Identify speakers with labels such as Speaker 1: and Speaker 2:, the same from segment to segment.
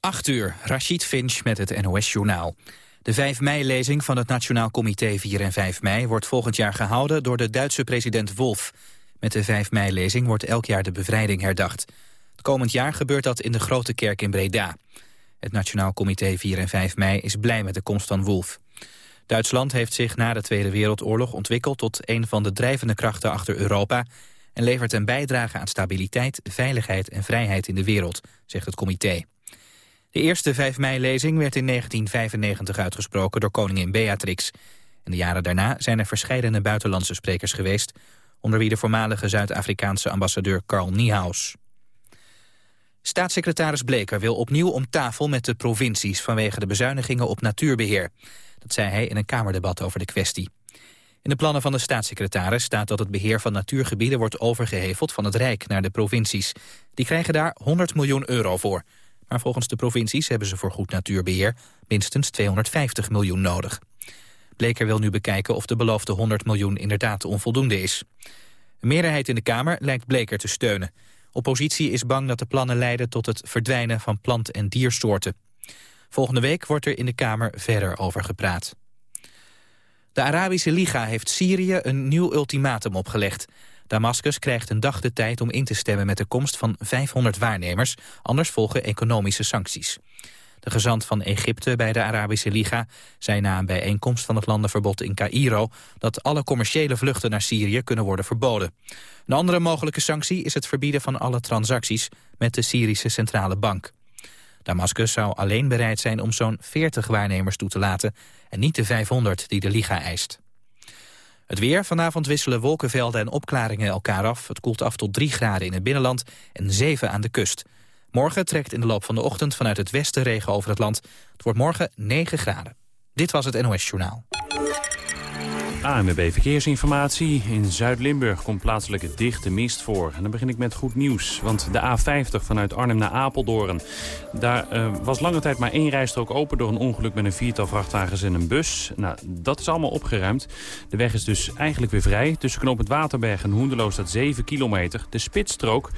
Speaker 1: 8 uur, Rachid Finch met het NOS-journaal. De 5 mei-lezing van het Nationaal Comité 4 en 5 mei... wordt volgend jaar gehouden door de Duitse president Wolf. Met de 5 mei-lezing wordt elk jaar de bevrijding herdacht. Het komend jaar gebeurt dat in de Grote Kerk in Breda. Het Nationaal Comité 4 en 5 mei is blij met de komst van Wolf. Duitsland heeft zich na de Tweede Wereldoorlog ontwikkeld... tot een van de drijvende krachten achter Europa... en levert een bijdrage aan stabiliteit, veiligheid en vrijheid in de wereld, zegt het comité. De eerste 5 mei-lezing werd in 1995 uitgesproken door koningin Beatrix. In de jaren daarna zijn er verschillende buitenlandse sprekers geweest... onder wie de voormalige Zuid-Afrikaanse ambassadeur Carl Niehaus. Staatssecretaris Bleker wil opnieuw om tafel met de provincies... vanwege de bezuinigingen op natuurbeheer. Dat zei hij in een Kamerdebat over de kwestie. In de plannen van de staatssecretaris staat dat het beheer van natuurgebieden wordt overgeheveld van het Rijk naar de provincies. Die krijgen daar 100 miljoen euro voor. Maar volgens de provincies hebben ze voor goed natuurbeheer minstens 250 miljoen nodig. Bleker wil nu bekijken of de beloofde 100 miljoen inderdaad onvoldoende is. Een meerderheid in de Kamer lijkt Bleker te steunen. Oppositie is bang dat de plannen leiden tot het verdwijnen van plant- en diersoorten. Volgende week wordt er in de Kamer verder over gepraat. De Arabische Liga heeft Syrië een nieuw ultimatum opgelegd. Damascus krijgt een dag de tijd om in te stemmen met de komst van 500 waarnemers, anders volgen economische sancties. De gezant van Egypte bij de Arabische Liga zei na een bijeenkomst van het landenverbod in Cairo dat alle commerciële vluchten naar Syrië kunnen worden verboden. Een andere mogelijke sanctie is het verbieden van alle transacties met de Syrische Centrale Bank. Damascus zou alleen bereid zijn om zo'n 40 waarnemers toe te laten en niet de 500 die de Liga eist. Het weer. Vanavond wisselen wolkenvelden en opklaringen elkaar af. Het koelt af tot 3 graden in het binnenland en 7 aan de kust. Morgen trekt in de loop van de ochtend vanuit het westen regen over het land. Het wordt morgen 9 graden. Dit was het NOS Journaal.
Speaker 2: ANWB Verkeersinformatie. In Zuid-Limburg komt plaatselijke dichte mist voor. En dan begin ik met goed nieuws. Want de A50 vanuit Arnhem naar Apeldoorn... daar uh, was lange tijd maar één rijstrook open... door een ongeluk met een viertal vrachtwagens en een bus. Nou, dat is allemaal opgeruimd. De weg is dus eigenlijk weer vrij. Tussen knooppunt Waterberg en Hoenderloo staat 7 kilometer. De spitsstrook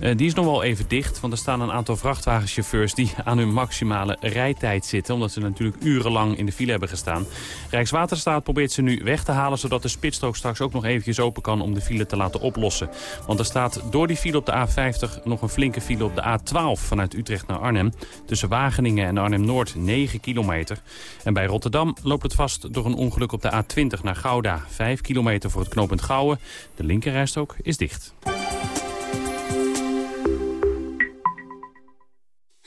Speaker 2: uh, die is nog wel even dicht, want er staan een aantal vrachtwagenchauffeurs... die aan hun maximale rijtijd zitten... omdat ze natuurlijk urenlang in de file hebben gestaan. Rijkswaterstaat probeert ze nu weg te halen... zodat de spitsstrook straks ook nog eventjes open kan om de file te laten oplossen. Want er staat door die file op de A50 nog een flinke file op de A12... vanuit Utrecht naar Arnhem. Tussen Wageningen en Arnhem-Noord 9 kilometer. En bij Rotterdam loopt het vast door een ongeluk op de A20 naar Gouda. 5 kilometer voor het knooppunt Gouwen. De linkerrijstrook is dicht.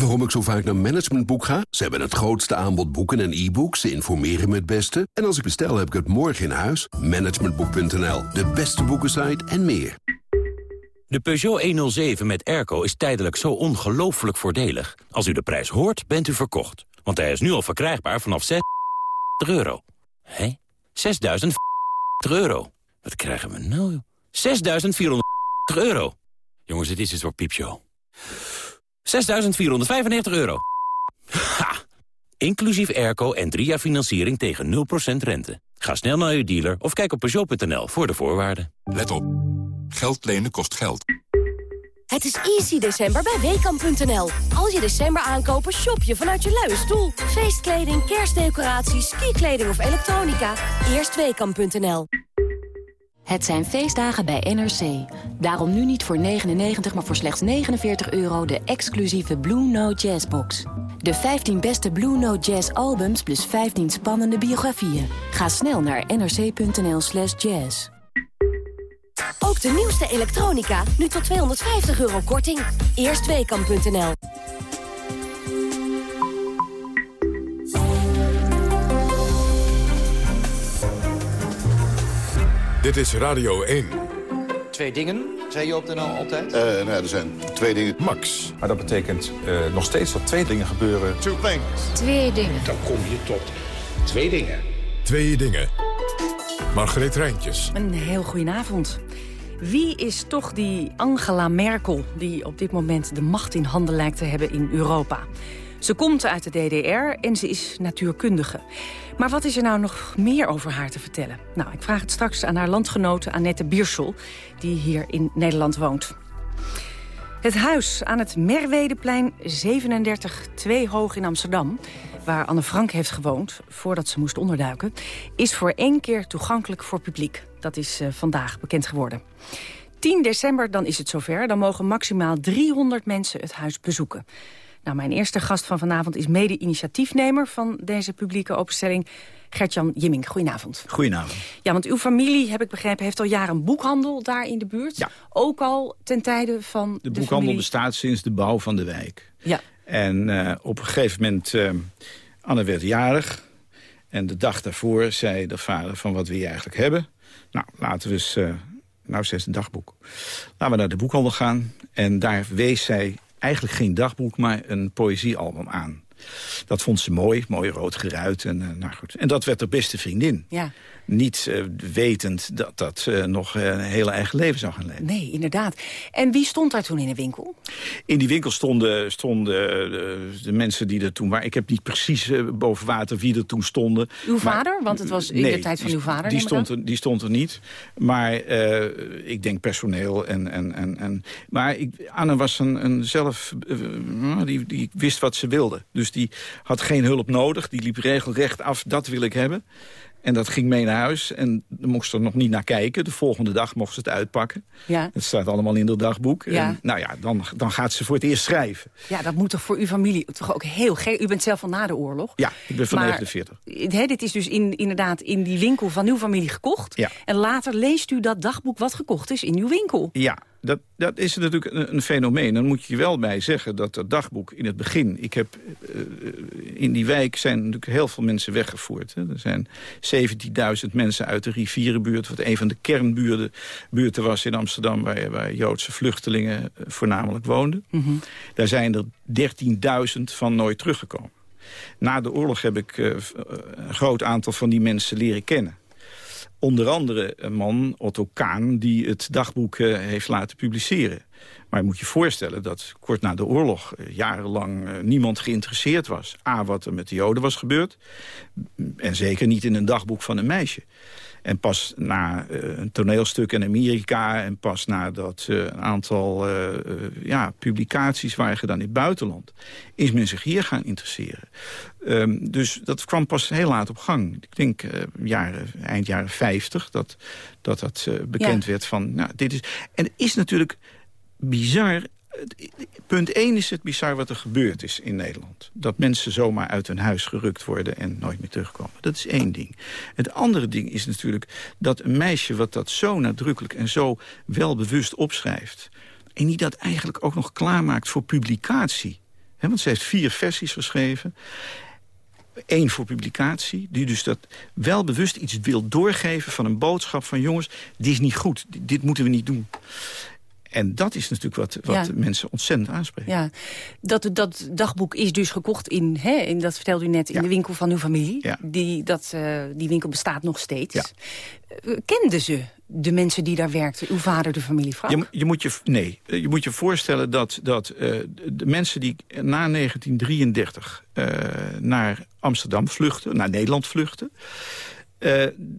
Speaker 3: Waarom ik zo vaak naar Managementboek ga? Ze hebben het grootste aanbod boeken en e-books. Ze informeren me het beste. En als ik bestel, heb ik het morgen in huis. Managementboek.nl, de beste boekensite en meer.
Speaker 4: De Peugeot 107 met airco is tijdelijk zo ongelooflijk voordelig. Als u de prijs hoort, bent u verkocht. Want hij is nu al verkrijgbaar vanaf 6 euro. Hé? 6.000 euro. Wat krijgen we nou? 6.400 euro. Jongens, dit is het voor piepshow. 6.495 euro. Ha! Inclusief airco en drie jaar financiering tegen 0% rente. Ga snel naar uw dealer of kijk op Peugeot.nl voor de voorwaarden.
Speaker 5: Let op. Geld lenen kost geld.
Speaker 6: Het is easy december bij Weekamp.nl. Als je december aankopen, shop je vanuit je luie stoel. Feestkleding, kerstdecoraties, skikleding of elektronica. Eerst Weekamp.nl.
Speaker 7: Het zijn feestdagen bij NRC. Daarom nu niet voor 99, maar voor slechts 49 euro de exclusieve Blue Note Jazzbox. De 15 beste Blue Note Jazz albums plus 15 spannende biografieën. Ga snel naar nrc.nl slash jazz.
Speaker 6: Ook de nieuwste elektronica, nu tot 250 euro korting. Eerstweekam.nl
Speaker 8: Dit is Radio 1.
Speaker 9: Twee dingen, zei je op de NL altijd?
Speaker 10: Uh, nou, er zijn twee dingen.
Speaker 8: Max.
Speaker 11: Maar dat betekent uh, nog steeds dat twee dingen gebeuren.
Speaker 10: Two things.
Speaker 12: Twee dingen.
Speaker 13: Dan kom je tot twee dingen.
Speaker 8: Twee dingen. Margreet Rijntjes.
Speaker 14: Een heel goedenavond. Wie is toch die Angela Merkel die op dit moment de macht in handen lijkt te hebben in Europa? Ze komt uit de DDR en ze is natuurkundige. Maar wat is er nou nog meer over haar te vertellen? Nou, ik vraag het straks aan haar landgenote Annette Bierschel... die hier in Nederland woont. Het huis aan het Merwedeplein 37, 2 hoog in Amsterdam... waar Anne Frank heeft gewoond, voordat ze moest onderduiken... is voor één keer toegankelijk voor publiek. Dat is uh, vandaag bekend geworden. 10 december, dan is het zover. Dan mogen maximaal 300 mensen het huis bezoeken. Nou, mijn eerste gast van vanavond is mede-initiatiefnemer van deze publieke openstelling. Gertjan Jimming, goedenavond.
Speaker 15: Goedenavond.
Speaker 14: Ja, want uw familie, heb ik begrepen, heeft al jaren een boekhandel daar in de buurt.
Speaker 15: Ja.
Speaker 14: Ook al ten tijde van
Speaker 15: de,
Speaker 14: de
Speaker 15: boekhandel
Speaker 14: familie...
Speaker 15: bestaat sinds de bouw van de wijk.
Speaker 14: Ja.
Speaker 15: En uh, op een gegeven moment, uh, Anne werd jarig. En de dag daarvoor zei de vader van wat wil je eigenlijk hebben? Nou, laten we eens... Uh, nou, ze heeft een dagboek. Laten we naar de boekhandel gaan. En daar wees zij eigenlijk geen dagboek, maar een poëziealbum aan. Dat vond ze mooi, mooi rood geruit. En, uh, nou goed. en dat werd haar beste vriendin.
Speaker 14: Ja.
Speaker 15: Niet uh, wetend dat dat uh, nog een hele eigen leven zou gaan leiden.
Speaker 14: Nee, inderdaad. En wie stond daar toen in de winkel?
Speaker 15: In die winkel stonden, stonden de, mensen die er toen waren. Ik heb niet precies boven water wie er toen stonden.
Speaker 14: Uw vader? Want het was in
Speaker 15: nee,
Speaker 14: de tijd van uw vader.
Speaker 15: Die stond, er, die stond er niet. Maar ik denk personeel. En, en, en, en, maar ik, Anne was een, een zelf... die, die wist wat ze wilde. Dus die had geen hulp nodig. Die liep regelrecht af, dat wil ik hebben. En dat ging mee naar huis. En mocht ze er nog niet naar kijken. De volgende dag mocht ze het uitpakken.
Speaker 14: Ja.
Speaker 15: Het staat allemaal in het dagboek.
Speaker 14: Ja.
Speaker 15: En, nou ja, dan, dan gaat ze voor het eerst schrijven.
Speaker 14: Ja, dat moet toch voor uw familie toch ook heel gek. U bent zelf van na de oorlog.
Speaker 15: Ja, ik ben van
Speaker 14: maar,
Speaker 15: 49.
Speaker 14: Hè, dit is dus in, inderdaad in die winkel van uw familie gekocht.
Speaker 15: Ja.
Speaker 14: En later leest u dat dagboek wat gekocht is in uw winkel.
Speaker 15: Ja, dat, dat is natuurlijk een, een, fenomeen. Dan moet je wel bij zeggen dat dat dagboek in het begin... Ik heb, uh, in die wijk zijn natuurlijk heel veel mensen weggevoerd. Hè. Er zijn 17.000 mensen uit de rivierenbuurt... wat een van de kernbuurten buurten was in Amsterdam... waar, waar Joodse vluchtelingen voornamelijk woonden.
Speaker 14: Mm -hmm.
Speaker 15: Daar zijn er 13.000 van nooit teruggekomen. Na de oorlog heb ik uh, een groot aantal van die mensen leren kennen. Onder andere een man, Otto Kaan, die het dagboek uh, heeft laten publiceren. Maar je moet je voorstellen dat kort na de oorlog uh, jarenlang uh, niemand geïnteresseerd was. A, wat er met de Joden was gebeurd. En zeker niet in een dagboek van een meisje. En pas na uh, een toneelstuk in Amerika... en pas nadat uh, een aantal uh, ja, publicaties waren gedaan in het buitenland... is men zich hier gaan interesseren. Um, dus dat kwam pas heel laat op gang. Ik denk jaren, eind jaren 50 dat dat, dat bekend ja. werd van... Nou, dit is, en het is natuurlijk bizar Punt 1 is het bizar wat er gebeurd is in Nederland. Dat mensen zomaar uit hun huis gerukt worden en nooit meer terugkomen. Dat is één ding. Het andere ding is natuurlijk dat een meisje wat dat zo nadrukkelijk en zo welbewust opschrijft... en die dat eigenlijk ook nog klaarmaakt voor publicatie. Want ze heeft vier versies geschreven. Eén voor publicatie, die dus dat wel bewust iets wil doorgeven van een boodschap van... jongens, dit is niet goed, dit moeten we niet doen. En dat is natuurlijk wat, wat ja. mensen ontzettend aanspreekt.
Speaker 14: Ja, dat, dat dagboek is dus gekocht in, hè, in dat vertelde u net, in ja. de winkel van uw familie.
Speaker 15: Ja.
Speaker 14: Die, dat, uh, die winkel bestaat nog steeds.
Speaker 15: Ja.
Speaker 14: Uh, kenden ze de mensen die daar werkten, uw vader, de familie Frank?
Speaker 15: Je, je moet je, nee, je moet je voorstellen dat, dat uh, de mensen die na 1933 naar Amsterdam vluchten, naar Nederland vluchten... Uh,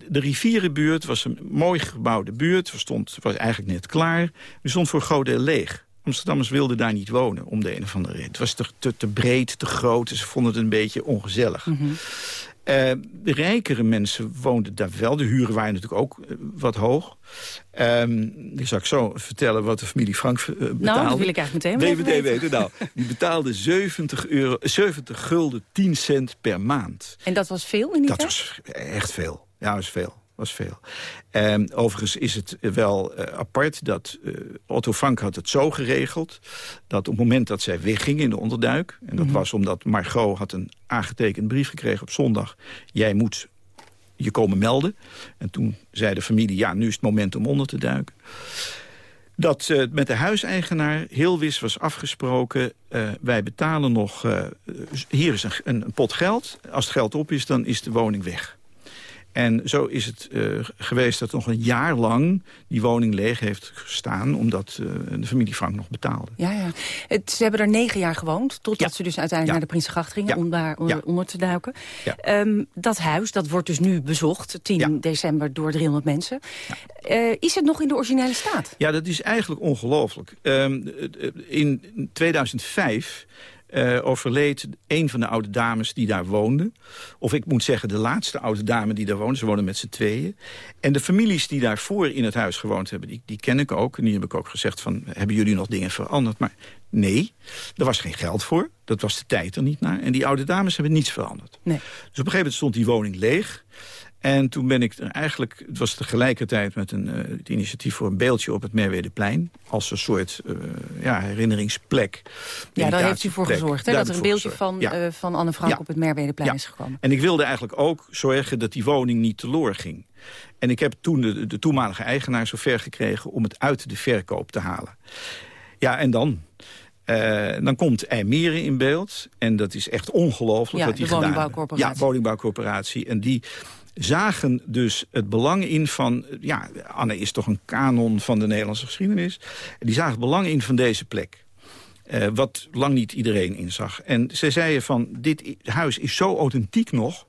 Speaker 15: de rivierenbuurt was een mooi gebouwde buurt. Stond, was eigenlijk net klaar. Die stond voor groot leeg. Amsterdammers wilden daar niet wonen, om de een of andere reden. Het was te, te, breed, te groot. Ze vonden het een beetje ongezellig.
Speaker 14: -hmm.
Speaker 15: Uh, de rijkere mensen woonden daar wel. De huren waren natuurlijk ook uh, wat hoog. Um, ik zal ik zo vertellen wat de familie Frank uh, betaalde.
Speaker 14: Nou, dat wil ik eigenlijk meteen
Speaker 15: weten. Nou, die betaalde 70, euro, 70 gulden 10 cent per maand.
Speaker 14: En dat was veel in die
Speaker 15: dat
Speaker 14: tijd?
Speaker 15: Dat was echt veel. Ja, dat was veel was veel. Um, overigens is het wel uh, apart dat uh, Otto Frank had het zo geregeld... dat op het moment dat zij wegging in de onderduik... en dat mm -hmm. was omdat Margot had een aangetekend brief gekregen op zondag... jij moet je komen melden. En toen zei de familie, ja, nu is het moment om onder te duiken dat uh, met de huiseigenaar heel wis was afgesproken... Uh, wij betalen nog, uh, hier is een, een, pot geld. Als het geld op is, dan is de woning weg. En zo is het uh, geweest dat nog een jaar lang die woning leeg heeft gestaan... omdat uh, de familie Frank nog betaalde.
Speaker 14: Ja, ja. Het, ze hebben er negen jaar gewoond... totdat ja. ze dus uiteindelijk ja. naar de Prinsengracht gingen... om daar onder, onder te duiken. Um, dat huis, dat wordt dus nu bezocht, 10 december, door 300 mensen. Uh, is het nog in de originele staat?
Speaker 15: Ja, dat is eigenlijk ongelooflijk. Um, in 2005 uh, overleed een van de oude dames die daar woonde. Of ik moet zeggen, de laatste oude dame die daar woonde. Ze wonen met z'n tweeën. En de families die daarvoor in het huis gewoond hebben, die, die ken ik ook. En die heb ik ook gezegd van, hebben jullie nog dingen veranderd? Maar nee, er was geen geld voor. Dat was de tijd er niet naar. En die oude dames hebben niets veranderd.
Speaker 14: Nee.
Speaker 15: Dus op een gegeven moment stond die woning leeg. En toen ben ik er eigenlijk, het was tegelijkertijd met een, uh, het initiatief voor een beeldje op het Merwedeplein. Als een soort uh, ja, herinneringsplek.
Speaker 14: Ja, daar heeft u voor gezorgd, hè, dat er een beeldje van, ja. uh, van Anne Frank ja. op het Merwedeplein
Speaker 15: ja.
Speaker 14: is gekomen.
Speaker 15: En ik wilde eigenlijk ook zorgen dat die woning niet teloor ging. En ik heb toen de, de toenmalige eigenaar zover gekregen om het uit de verkoop te halen. Ja, en dan? Uh, dan komt IJmeren in beeld. En dat is echt ongelooflijk
Speaker 14: ja,
Speaker 15: wat die
Speaker 14: de
Speaker 15: gedaan. Ja, woningbouwcorporatie. En die zagen dus het belang in van... ja, Anne is toch een kanon van de Nederlandse geschiedenis. En die zagen het belang in van deze plek. Uh, wat lang niet iedereen inzag. En ze zeiden van, dit huis is zo authentiek nog...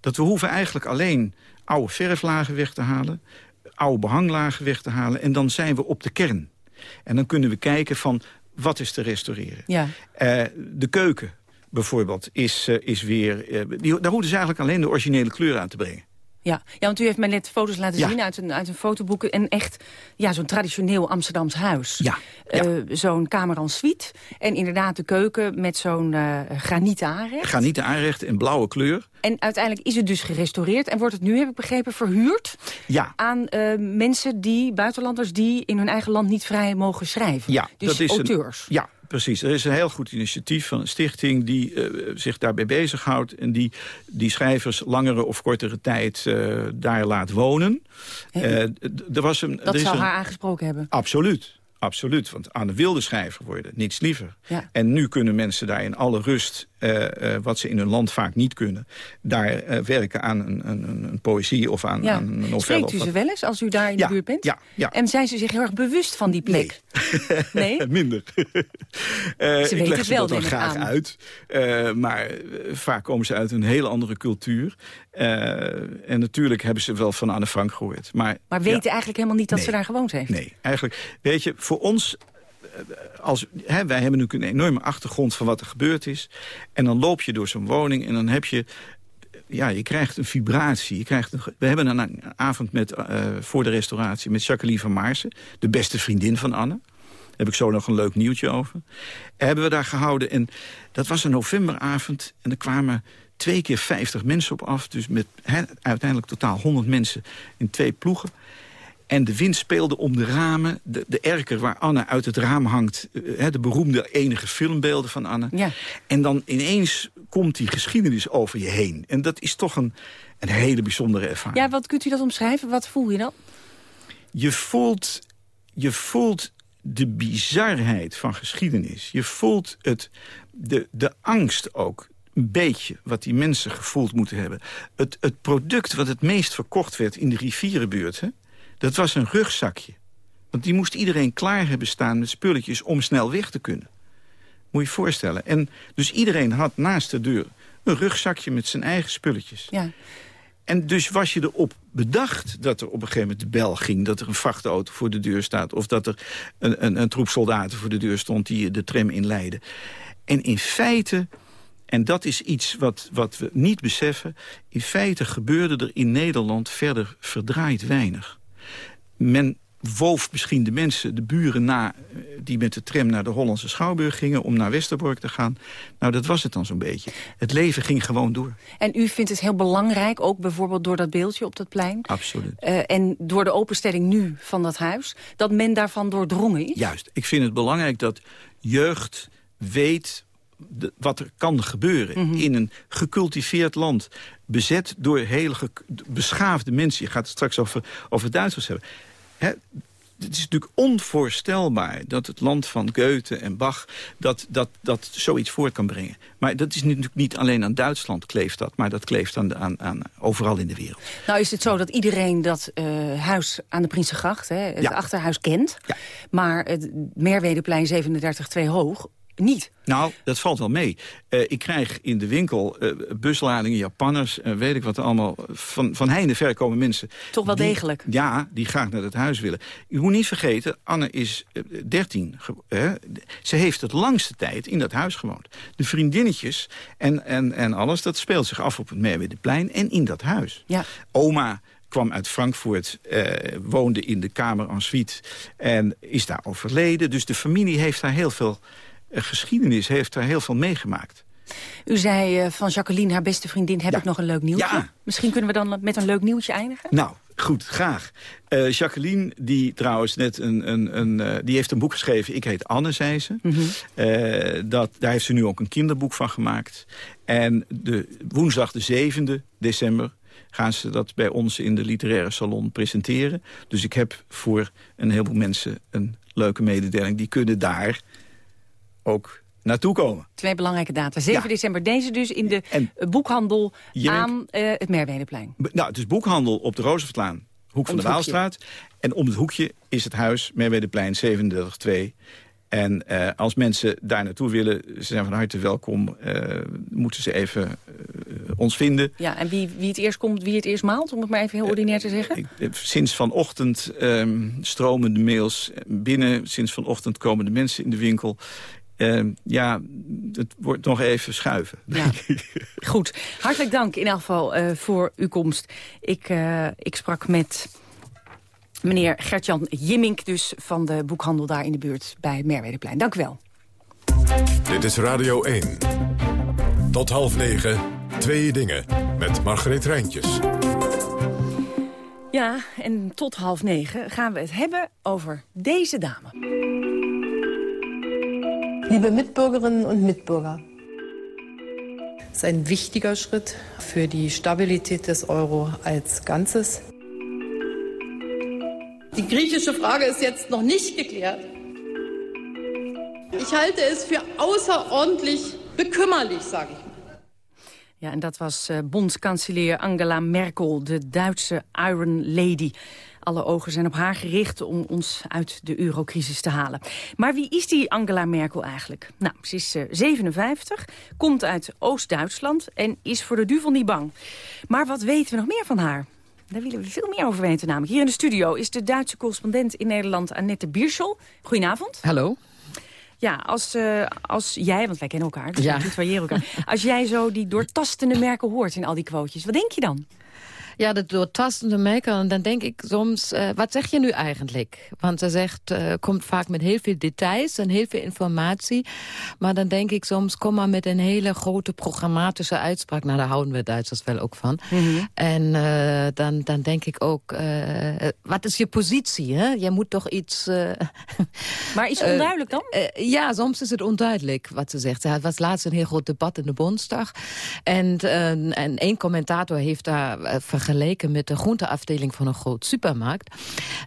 Speaker 15: dat we hoeven eigenlijk alleen oude verflagen weg te halen... oude behanglagen weg te halen... en dan zijn we op de kern. En dan kunnen we kijken van, wat is te restaureren?
Speaker 14: Ja.
Speaker 15: Uh, de keuken bijvoorbeeld is, uh, is weer... Uh, die, daar hoeven ze eigenlijk alleen de originele kleur aan te brengen.
Speaker 14: Ja, ja want u heeft mij net foto's laten ja. zien uit een, uit een fotoboek. En echt ja, zo'n traditioneel Amsterdams huis.
Speaker 15: Ja.
Speaker 14: Uh, ja. zo'n kamer en suite. En inderdaad de keuken met zo'n uh, granieten aanrecht.
Speaker 15: Granieten aanrecht in blauwe kleur.
Speaker 14: En uiteindelijk is het dus gerestaureerd. En wordt het nu, heb ik begrepen, verhuurd
Speaker 15: ja.
Speaker 14: aan uh, mensen die, buitenlanders... die in hun eigen land niet vrij mogen schrijven.
Speaker 15: Ja,
Speaker 14: dus
Speaker 15: dat is
Speaker 14: auteurs.
Speaker 15: Een, ja, Precies, er is een heel goed initiatief van een stichting die uh, zich daarbij bezighoudt... en die die schrijvers langere of kortere tijd uh, daar laat wonen. Uh, er was een,
Speaker 14: dat
Speaker 15: er
Speaker 14: zou
Speaker 15: een,
Speaker 14: haar aangesproken hebben?
Speaker 15: Absoluut. Absoluut, want Anne wilde schrijver worden, niets liever.
Speaker 14: Ja.
Speaker 15: En nu kunnen mensen daar in alle rust, uh, uh, wat ze in hun land vaak niet kunnen... daar uh, werken aan een, een, een, poëzie of aan,
Speaker 14: ja.
Speaker 15: aan een novelle.
Speaker 14: Spreekt u ze wel eens als u daar in
Speaker 15: ja,
Speaker 14: de buurt bent?
Speaker 15: Ja, ja.
Speaker 14: En zijn ze zich heel erg bewust van die plek?
Speaker 15: Nee?
Speaker 14: nee?
Speaker 15: Minder.
Speaker 14: ze
Speaker 15: ik leg
Speaker 14: het
Speaker 15: ze
Speaker 14: wel,
Speaker 15: dat dan graag
Speaker 14: aan.
Speaker 15: uit. maar vaak komen ze uit een hele andere cultuur. en natuurlijk hebben ze wel van Anne Frank gehoord. Maar,
Speaker 14: maar weten eigenlijk helemaal niet dat
Speaker 15: nee.
Speaker 14: ze daar gewoond heeft?
Speaker 15: Nee, eigenlijk, weet je, voor ons als, hè, wij hebben nu een enorme achtergrond van wat er gebeurd is. En dan loop je door zo'n woning en dan heb je... Ja, je krijgt een vibratie. Je krijgt een, we hebben een, avond met, uh, voor de restauratie met Jacqueline van Maarsen. De beste vriendin van Anne. Daar heb ik zo nog een leuk nieuwtje over. Hebben we daar gehouden. En dat was een novemberavond. En er kwamen twee keer 50 mensen op af. Dus met uiteindelijk totaal 100 mensen in twee ploegen. En de wind speelde om de ramen. De, de erker waar Anne uit het raam hangt. Uh, de beroemde enige filmbeelden van Anne.
Speaker 14: Ja.
Speaker 15: En dan ineens komt die geschiedenis over je heen. En dat is toch een, een hele bijzondere ervaring.
Speaker 14: Ja, wat kunt u dat omschrijven? Wat voel je dan?
Speaker 15: Je voelt, je voelt de bizarheid van geschiedenis. Je voelt het, de, de angst ook een beetje wat die mensen gevoeld moeten hebben. Het, het product wat het meest verkocht werd in de rivierenbuurt... Dat was een rugzakje. Want die moest iedereen klaar hebben staan met spulletjes om snel weg te kunnen. Moet je je voorstellen. En dus iedereen had naast de deur een rugzakje met zijn eigen spulletjes.
Speaker 14: Ja.
Speaker 15: En dus was je erop bedacht dat er op een gegeven moment de bel ging... dat er een vrachtauto voor de deur staat... of dat er een, een, een troep soldaten voor de deur stond die de tram inleidde. En in feite En dat is iets wat, wat we niet beseffen. In feite gebeurde er in Nederland verder verdraaid weinig. Men woof misschien de mensen, de buren na... Eh, die met de tram naar de Hollandse Schouwburg gingen... om naar Westerbork te gaan. Nou, dat was het dan zo'n beetje. Het leven ging gewoon door.
Speaker 14: En u vindt het heel belangrijk, ook bijvoorbeeld door dat beeldje op dat plein...
Speaker 15: Absoluut.
Speaker 14: Uh, en door de openstelling nu van dat huis... dat men daarvan doordrongen is?
Speaker 15: Juist. Ik vind het belangrijk dat jeugd weet de, wat er kan gebeuren
Speaker 14: Mhm.
Speaker 15: in een gecultiveerd land. Bezet door hele beschaafde mensen. Je gaat het straks over, over Duitsers hebben. Hè, het is natuurlijk onvoorstelbaar dat het land van Goethe en Bach... Dat, dat, dat zoiets voort kan brengen. Maar dat is natuurlijk niet alleen aan Duitsland kleeft dat... maar dat kleeft aan, aan, aan overal in de wereld.
Speaker 14: Nou is het zo dat iedereen dat eh, huis aan de Prinsengracht, hè, het
Speaker 15: Ja.
Speaker 14: achterhuis, kent. Maar het Merwedeplein 37 2 hoog niet.
Speaker 15: Nou, dat valt wel mee. Eh, ik krijg in de winkel eh, busladingen, Japanners, eh, weet ik wat allemaal. Van, van heinde ver komen mensen.
Speaker 14: Toch wel
Speaker 15: die-
Speaker 14: degelijk.
Speaker 15: Ja, die graag naar het huis willen. U moet niet vergeten, Anne is eh, 13. ge- hè. Ze heeft het langste tijd in dat huis gewoond. De vriendinnetjes en, en, en alles, dat speelt zich af op het Merwedeplein en in dat huis.
Speaker 14: Ja.
Speaker 15: Oma kwam uit Frankfurt, eh, woonde in de kamer en suite en is daar overleden. Dus de familie heeft daar heel veel geschiedenis, heeft daar heel veel meegemaakt.
Speaker 14: U zei eh, van Jacqueline, haar beste vriendin, heb ik nog een leuk nieuwtje.
Speaker 15: Ja.
Speaker 14: Misschien kunnen we dan met een leuk nieuwtje eindigen?
Speaker 15: Nou, goed, graag. Eh, Jacqueline, die trouwens net een, een, een, eh, die heeft een boek geschreven. Ik heet Anne, zei ze. Eh, dat, daar heeft ze nu ook een kinderboek van gemaakt. En de, woensdag de 7e december gaan ze dat bij ons in de literaire salon presenteren. Dus ik heb voor een heleboel mensen een leuke mededeling. Die kunnen daar ook naartoe komen.
Speaker 14: Twee belangrijke data. 7
Speaker 15: Ja.
Speaker 14: december deze dus in de boekhandel aan eh, het Merwedeplein.
Speaker 15: Nou, het is boekhandel op de Rooseveltlaan, hoek van de. Waalstraat. En om het hoekje is het huis Merwedeplein 372. En eh, als mensen daar naartoe willen, ze zijn van harte welkom. eh, moeten ze even ons vinden.
Speaker 14: Ja, en wie, wie het eerst komt, wie het eerst maalt, om het maar even heel ordinair te zeggen?
Speaker 15: Sinds vanochtend ehm, stromen de mails binnen. Sinds vanochtend komen de mensen in de winkel. Ehm, ja, het wordt nog even schuiven.
Speaker 14: Ja. Goed, hartelijk dank in elk geval eh, voor uw komst. Ik, eh, ik sprak met meneer Gertjan Jimmink, dus van de boekhandel daar in de buurt bij Merwedeplein. Dank u wel.
Speaker 8: Dit is Radio 1. Tot half negen, twee dingen. Met Margreet Rijntjes.
Speaker 14: Ja, en tot half negen gaan we het hebben over deze dame.
Speaker 10: Liebe Mitbürgerinnen und Mitbürger, es ist ein wichtiger Schritt für die Stabilität des Euro als Ganzes.
Speaker 12: Die griechische Frage ist jetzt noch nicht geklärt. Ich halte es für außerordentlich bekümmerlich, sage ich mal.
Speaker 14: Ja, en dat was eh, bondskanselier Angela Merkel, de Duitse Iron Lady. Alle ogen zijn op haar gericht om ons uit de eurocrisis te halen. Maar wie is die Angela Merkel eigenlijk? Nou, ze is eh, 57, komt uit Oost-Duitsland en is voor de duvel niet bang. Maar wat weten we nog meer van haar? Daar willen we veel meer over weten namelijk. Hier in de studio is de Duitse correspondent in Nederland Annette Bierschel. Goedenavond.
Speaker 16: Hallo.
Speaker 14: Ja, als, eh, als jij, want wij kennen elkaar, dus
Speaker 16: Ja.
Speaker 14: elkaar. Als jij zo die doortastende merken hoort in al die quotejes, wat denk je dan?
Speaker 16: Ja, dat doortastende merken. En dan denk ik soms, eh, wat zeg je nu eigenlijk? Want ze zegt, eh, komt vaak met heel veel details en heel veel informatie. Maar dan denk ik soms, kom maar met een hele grote programmatische uitspraak. Nou, daar houden we Duitsers wel ook van. En eh, dan, dan denk ik ook, wat is je positie? Hè? Je moet toch iets...
Speaker 14: Maar is het
Speaker 16: eh,
Speaker 14: onduidelijk dan?
Speaker 16: ja, soms is het onduidelijk wat ze zegt. Er was laatst een heel groot debat in de Bondsdag. En, en één commentator heeft daar eh, vergeleken met de groenteafdeling van een groot supermarkt.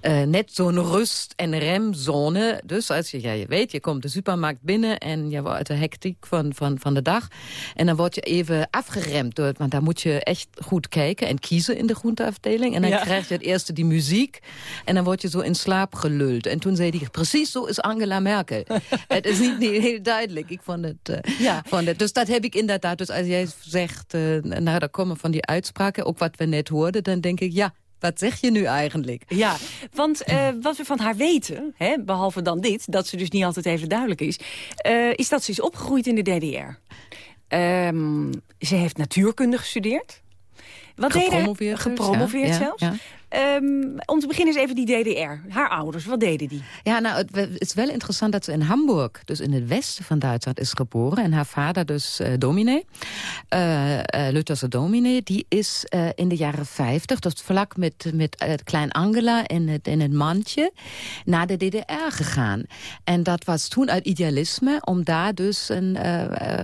Speaker 16: Eh, net zo'n rust- en remzone. Dus als je, ja, je weet, je komt de supermarkt binnen en je wordt uit de hectiek van, van, van de dag. En dan word je even afgeremd. Door, want daar moet je echt goed kijken en kiezen in de groenteafdeling. En dan
Speaker 17: Ja.
Speaker 16: krijg je het eerste die muziek. En dan word je zo in slaap geluld. En toen zei hij, precies zo is Angela Merkel. het is niet, niet heel duidelijk. Ik vond het,
Speaker 14: Ja.
Speaker 16: vond het. Dus dat heb ik inderdaad. Dus als jij zegt, eh nou, daar komen van die uitspraken, ook wat we net hoorden, dan denk ik, ja, wat zeg je nu eigenlijk?
Speaker 14: Ja, want eh, wat we van haar weten, hè, behalve dan dit... dat ze dus niet altijd even duidelijk is... eh, is dat ze is opgegroeid in de DDR. Ehm, ze heeft natuurkunde gestudeerd. Wat
Speaker 16: Gepromoveerd dus,
Speaker 14: Gepromoveerd.
Speaker 16: Ja,
Speaker 14: zelfs.
Speaker 16: ja.
Speaker 14: Ehm, om te beginnen is even die DDR. Haar ouders, wat deden die?
Speaker 16: Ja, nou, het is wel interessant dat ze in Hamburg, dus in het westen van Duitsland, is geboren. En haar vader dus eh dominee, eh, Lutherse dominee, die is in de jaren 50, dus vlak met, met Klein Angela in het, in het mandje, naar de DDR gegaan. En dat was toen uit idealisme om daar dus een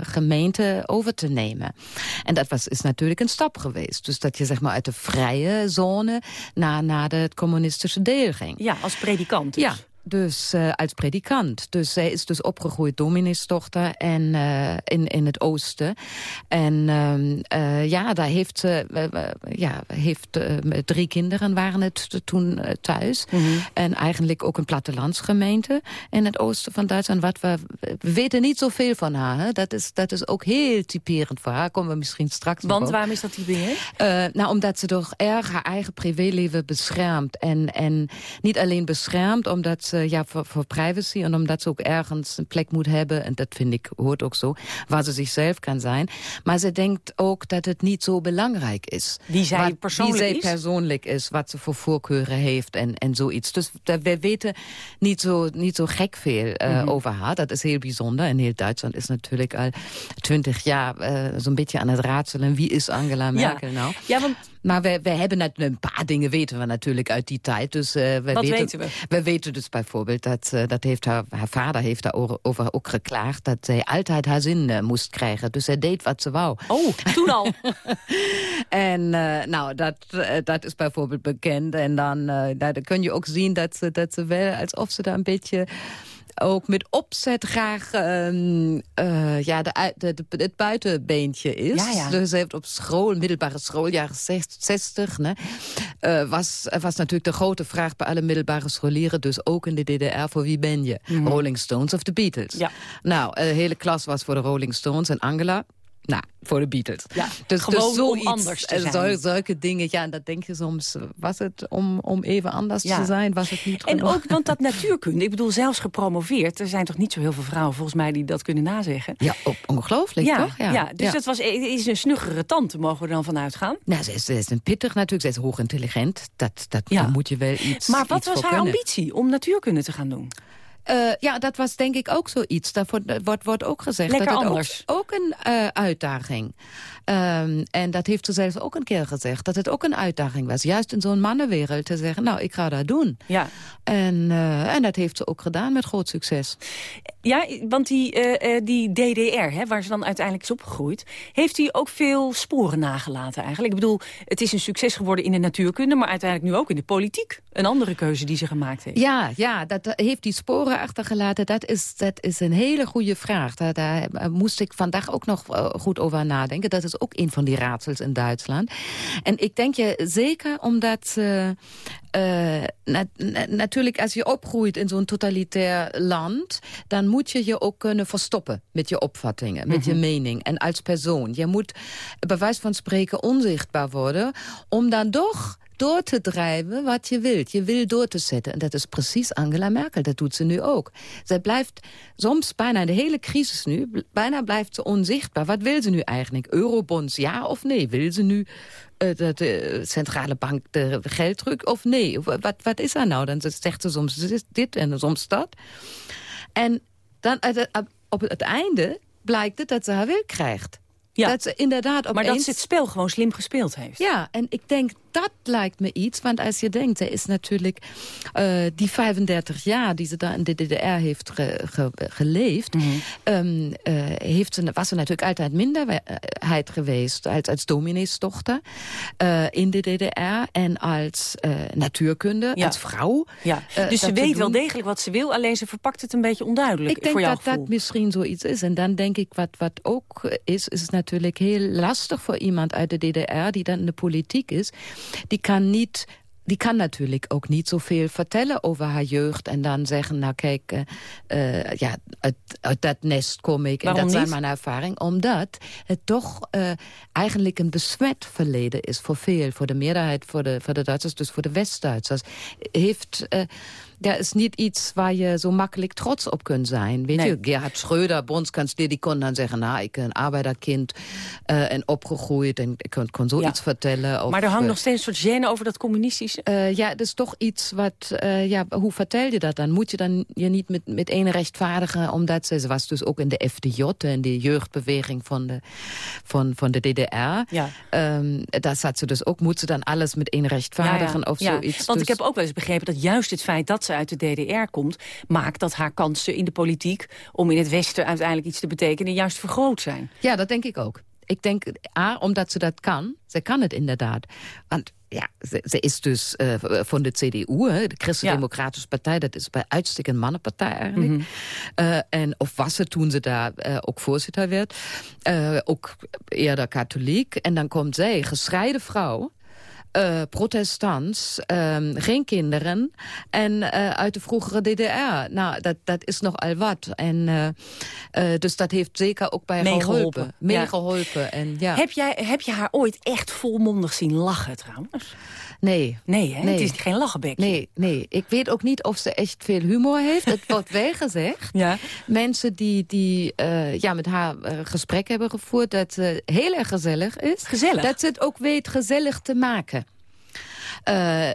Speaker 16: gemeente over te nemen. En dat was, is natuurlijk een stap geweest. Dus dat je zeg maar uit de vrije zone naar, naar de communistische deel ging.
Speaker 14: Ja, als predikant dus.
Speaker 16: Ja, dus eh, als predikant. Dus zij is dus opgegroeid domineesdochter en, eh, in, in het oosten. En ehm, eh, ja, daar heeft ze ja, heeft, drie kinderen waren het toen thuis. En eigenlijk ook een plattelandsgemeente in het oosten van Duitsland. Wat we, we weten niet zoveel van haar. Hè? Dat, is, dat is ook heel typerend voor haar. Komen we misschien straks
Speaker 14: Want
Speaker 16: op.
Speaker 14: waarom is dat?
Speaker 16: Eh, nou, omdat ze toch erg haar eigen privéleven beschermt. En, en niet alleen beschermt omdat ze, ja, voor, voor privacy... en omdat ze ook ergens een plek moet hebben... en dat vind ik, hoort ook zo, waar ze zichzelf kan zijn. Maar ze denkt ook dat het niet zo belangrijk is.
Speaker 14: Wie zij
Speaker 16: Wat-
Speaker 14: persoonlijk
Speaker 16: wie zij
Speaker 14: is?
Speaker 16: persoonlijk is, wat ze voor voorkeuren heeft en, en zoiets. Dus we weten niet zo, niet zo gek veel eh,
Speaker 14: Mhm.
Speaker 16: over haar. Dat is heel bijzonder. En heel Duitsland is natuurlijk al twintig jaar eh, zo'n beetje aan het raadselen. Wie is Angela Merkel nou?
Speaker 14: Ja, want
Speaker 16: Maar we, we hebben net een paar dingen weten we natuurlijk uit die tijd. Dus, eh, we
Speaker 14: Wat
Speaker 16: weten,
Speaker 14: weten we?
Speaker 16: We weten dus bijvoorbeeld dat, eh, dat heeft haar, haar vader heeft daarover ook geklaagd... dat zij altijd haar zin eh, moest krijgen. Dus zij deed wat ze wou.
Speaker 14: Oh, toen al.
Speaker 16: En nou, dat, dat is bijvoorbeeld bekend. En dan, daar kun je ook zien dat ze, dat ze wel, alsof ze daar een beetje ook met opzet graag ehm, eh, ja, de, ui- de, de- het buitenbeentje is.
Speaker 14: Ja, ja.
Speaker 16: Dus ze heeft op school, middelbare school, jaren 60, ne, eh, was, was natuurlijk de grote vraag bij alle middelbare scholieren, dus ook in de DDR, voor wie ben je?
Speaker 14: Mhm.
Speaker 16: Rolling Stones of de Beatles?
Speaker 14: Ja.
Speaker 16: Nou, de hele klas was voor de Rolling Stones en Angela... Nou, voor de Beatles.
Speaker 14: Ja,
Speaker 16: dus,
Speaker 14: gewoon
Speaker 16: dus
Speaker 14: om
Speaker 16: zoiets,
Speaker 14: anders te
Speaker 16: eh,
Speaker 14: zijn.
Speaker 16: zul- zulke dingen, ja, en dat denk je soms... Was het om, om even anders
Speaker 14: Ja.
Speaker 16: te zijn? Was het niet
Speaker 14: En ook, want dat natuurkunde, ik bedoel zelfs gepromoveerd... er zijn toch niet zo heel veel vrouwen volgens mij die dat kunnen nazeggen?
Speaker 16: Ja, ongelooflijk,
Speaker 14: ja,
Speaker 16: toch?
Speaker 14: Ja, dus dat was, is een snuggere tante, mogen we dan vanuit gaan?
Speaker 16: Nou, ze is, ze is een pittig natuurlijk. Ze is hoog intelligent. Dat, dat,
Speaker 14: Ja.
Speaker 16: Daar moet je wel iets
Speaker 14: Maar wat
Speaker 16: iets
Speaker 14: was haar
Speaker 16: kunnen.
Speaker 14: ambitie om natuurkunde te gaan doen?
Speaker 16: Eh, ja, dat was denk ik ook zoiets. Daar wordt, wordt, ook gezegd
Speaker 14: Lekker
Speaker 16: dat het
Speaker 14: anders.
Speaker 16: Ook, ook een eh, uitdaging. Ehm, en dat heeft ze zelfs ook een keer gezegd. Dat het ook een uitdaging was. Juist in zo'n mannenwereld te zeggen, nou, ik ga dat doen.
Speaker 14: Ja.
Speaker 16: En, eh, en dat heeft ze ook gedaan met groot succes.
Speaker 14: Ja, want die, eh, eh, die DDR, hè, waar ze dan uiteindelijk is opgegroeid... heeft hij ook veel sporen nagelaten eigenlijk? Ik bedoel, het is een succes geworden in de natuurkunde... maar uiteindelijk nu ook in de politiek. Een andere keuze die ze gemaakt heeft.
Speaker 16: Ja, ja, dat heeft die sporen achtergelaten. Dat is, dat is een hele goede vraag. Daar, daar moest ik vandaag ook nog goed over nadenken. Dat is ook een van die raadsels in Duitsland. En ik denk je zeker omdat... eh, eh, na- na- natuurlijk, als je opgroeit in zo'n totalitair land... dan moet je je ook kunnen verstoppen met je opvattingen, met je
Speaker 14: Mhm.
Speaker 16: mening. En als persoon. Je moet, bij wijze van spreken, onzichtbaar worden... om dan toch door te drijven wat je wilt. Je wil door te zetten. En dat is precies Angela Merkel. Dat doet ze nu ook. Zij blijft soms bijna de hele crisis nu... bijna blijft ze onzichtbaar. Wat wil ze nu eigenlijk? Eurobonds, ja of nee? Wil ze nu eh, de centrale bank de geld terug of nee? Wat, wat is er nou? Dan zegt ze soms dit en soms dat. En dan op het einde blijkt het dat ze haar wil krijgt.
Speaker 14: Ja.
Speaker 16: Dat ze inderdaad
Speaker 14: Maar dat
Speaker 16: opeens...
Speaker 14: ze het spel gewoon slim gespeeld heeft.
Speaker 16: Ja, en ik denk dat lijkt me iets. Want als je denkt, zij is natuurlijk eh, die 35 jaar die ze daar in de DDR heeft ge- ge- geleefd,
Speaker 14: Mhm.
Speaker 16: ehm, eh, heeft ze, was ze natuurlijk altijd minderheid geweest als, als domineesdochter eh, in de DDR en als natuurkunde,
Speaker 14: Ja.
Speaker 16: als vrouw.
Speaker 14: Ja. dus ze weet wel degelijk wat ze wil, alleen ze verpakt het een beetje onduidelijk
Speaker 16: Ik denk
Speaker 14: voor jouw
Speaker 16: dat
Speaker 14: gevoel.
Speaker 16: dat misschien zoiets is. En dan denk ik, wat, wat ook is, is het natuurlijk heel lastig voor iemand uit de DDR... die dan in de politiek is. Die kan niet... Die kan natuurlijk ook niet zoveel vertellen over haar jeugd... en dan zeggen, nou kijk, eh, eh, ja, uit, uit dat nest kom ik... en
Speaker 14: Waarom
Speaker 16: dat zijn
Speaker 14: niet?
Speaker 16: mijn ervaring. Omdat het toch eh, eigenlijk een besmet verleden is voor veel. Voor de meerderheid, voor de, voor de Duitsers, dus voor de West-Duitsers. Heeft... eh, ja, is niet iets waar je zo makkelijk trots op kunt zijn. Weet je, Gerhard Schröder, bondskanselier, die kon dan zeggen... nou, ik ben een arbeiderkind uh, en opgegroeid en ik kon, kon zoiets vertellen.
Speaker 14: Of, maar er hangt nog steeds een soort gêne over dat communistische?
Speaker 16: Uh, ja, het is toch iets wat... Ja, hoe vertel je dat dan? Moet je dan je niet met, met één rechtvaardigen... omdat ze, ze was dus ook in de FDJ, in de jeugdbeweging van de, van, van de DDR. Ja. Um, daar zat ze dus ook, moet ze dan alles met één rechtvaardigen ja, ja. of zoiets.
Speaker 14: Want dus... ik heb ook wel eens begrepen dat juist het feit dat ze uit de DDR komt... maakt dat haar kansen in de politiek om in het Westen uiteindelijk iets te betekenen... juist vergroot zijn.
Speaker 16: Ja, dat denk ik ook. Ik denk, A, omdat ze dat kan. Ze kan het inderdaad. Want ja, ze, ze is dus uh, van de CDU, hè, de Christen-Democratische Partij. Dat is bij uitstek een mannenpartij eigenlijk. Mm -hmm. uh, en, of was ze toen ze daar uh, ook voorzitter werd. ook eerder katholiek. En dan komt zij, gescheiden vrouw uh, protestants, um, geen kinderen en uh, uit de vroegere DDR. Nou, dat, dat is nogal wat. En, uh, dus dat heeft zeker ook bij haar geholpen. Meegeholpen. Ja. En, ja.
Speaker 14: Heb, jij, heb je haar ooit echt volmondig zien lachen trouwens?
Speaker 16: Nee.
Speaker 14: Nee, hè? Nee. het is geen lachenbekje.
Speaker 16: Nee, nee, ik weet ook niet of ze echt veel humor heeft. Het wordt wel gezegd. Ja. Mensen die, die uh, ja, met haar uh, gesprek hebben gevoerd... dat ze heel erg gezellig is.
Speaker 14: Gezellig?
Speaker 16: Dat ze het ook weet gezellig te maken. Uh,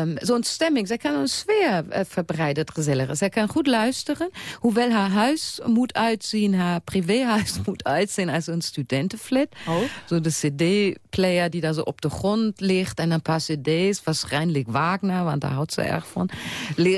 Speaker 16: um, Zo'n stemming, zij kan een sfeer uh, verbreiden, het gezellige. Zij kan goed luisteren, hoewel haar huis moet uitzien, haar privéhuis moet uitzien als een studentenflat. Oh. Zo de cd-player die daar zo op de grond ligt en een paar cd's, waarschijnlijk Wagner, want daar houdt ze erg van,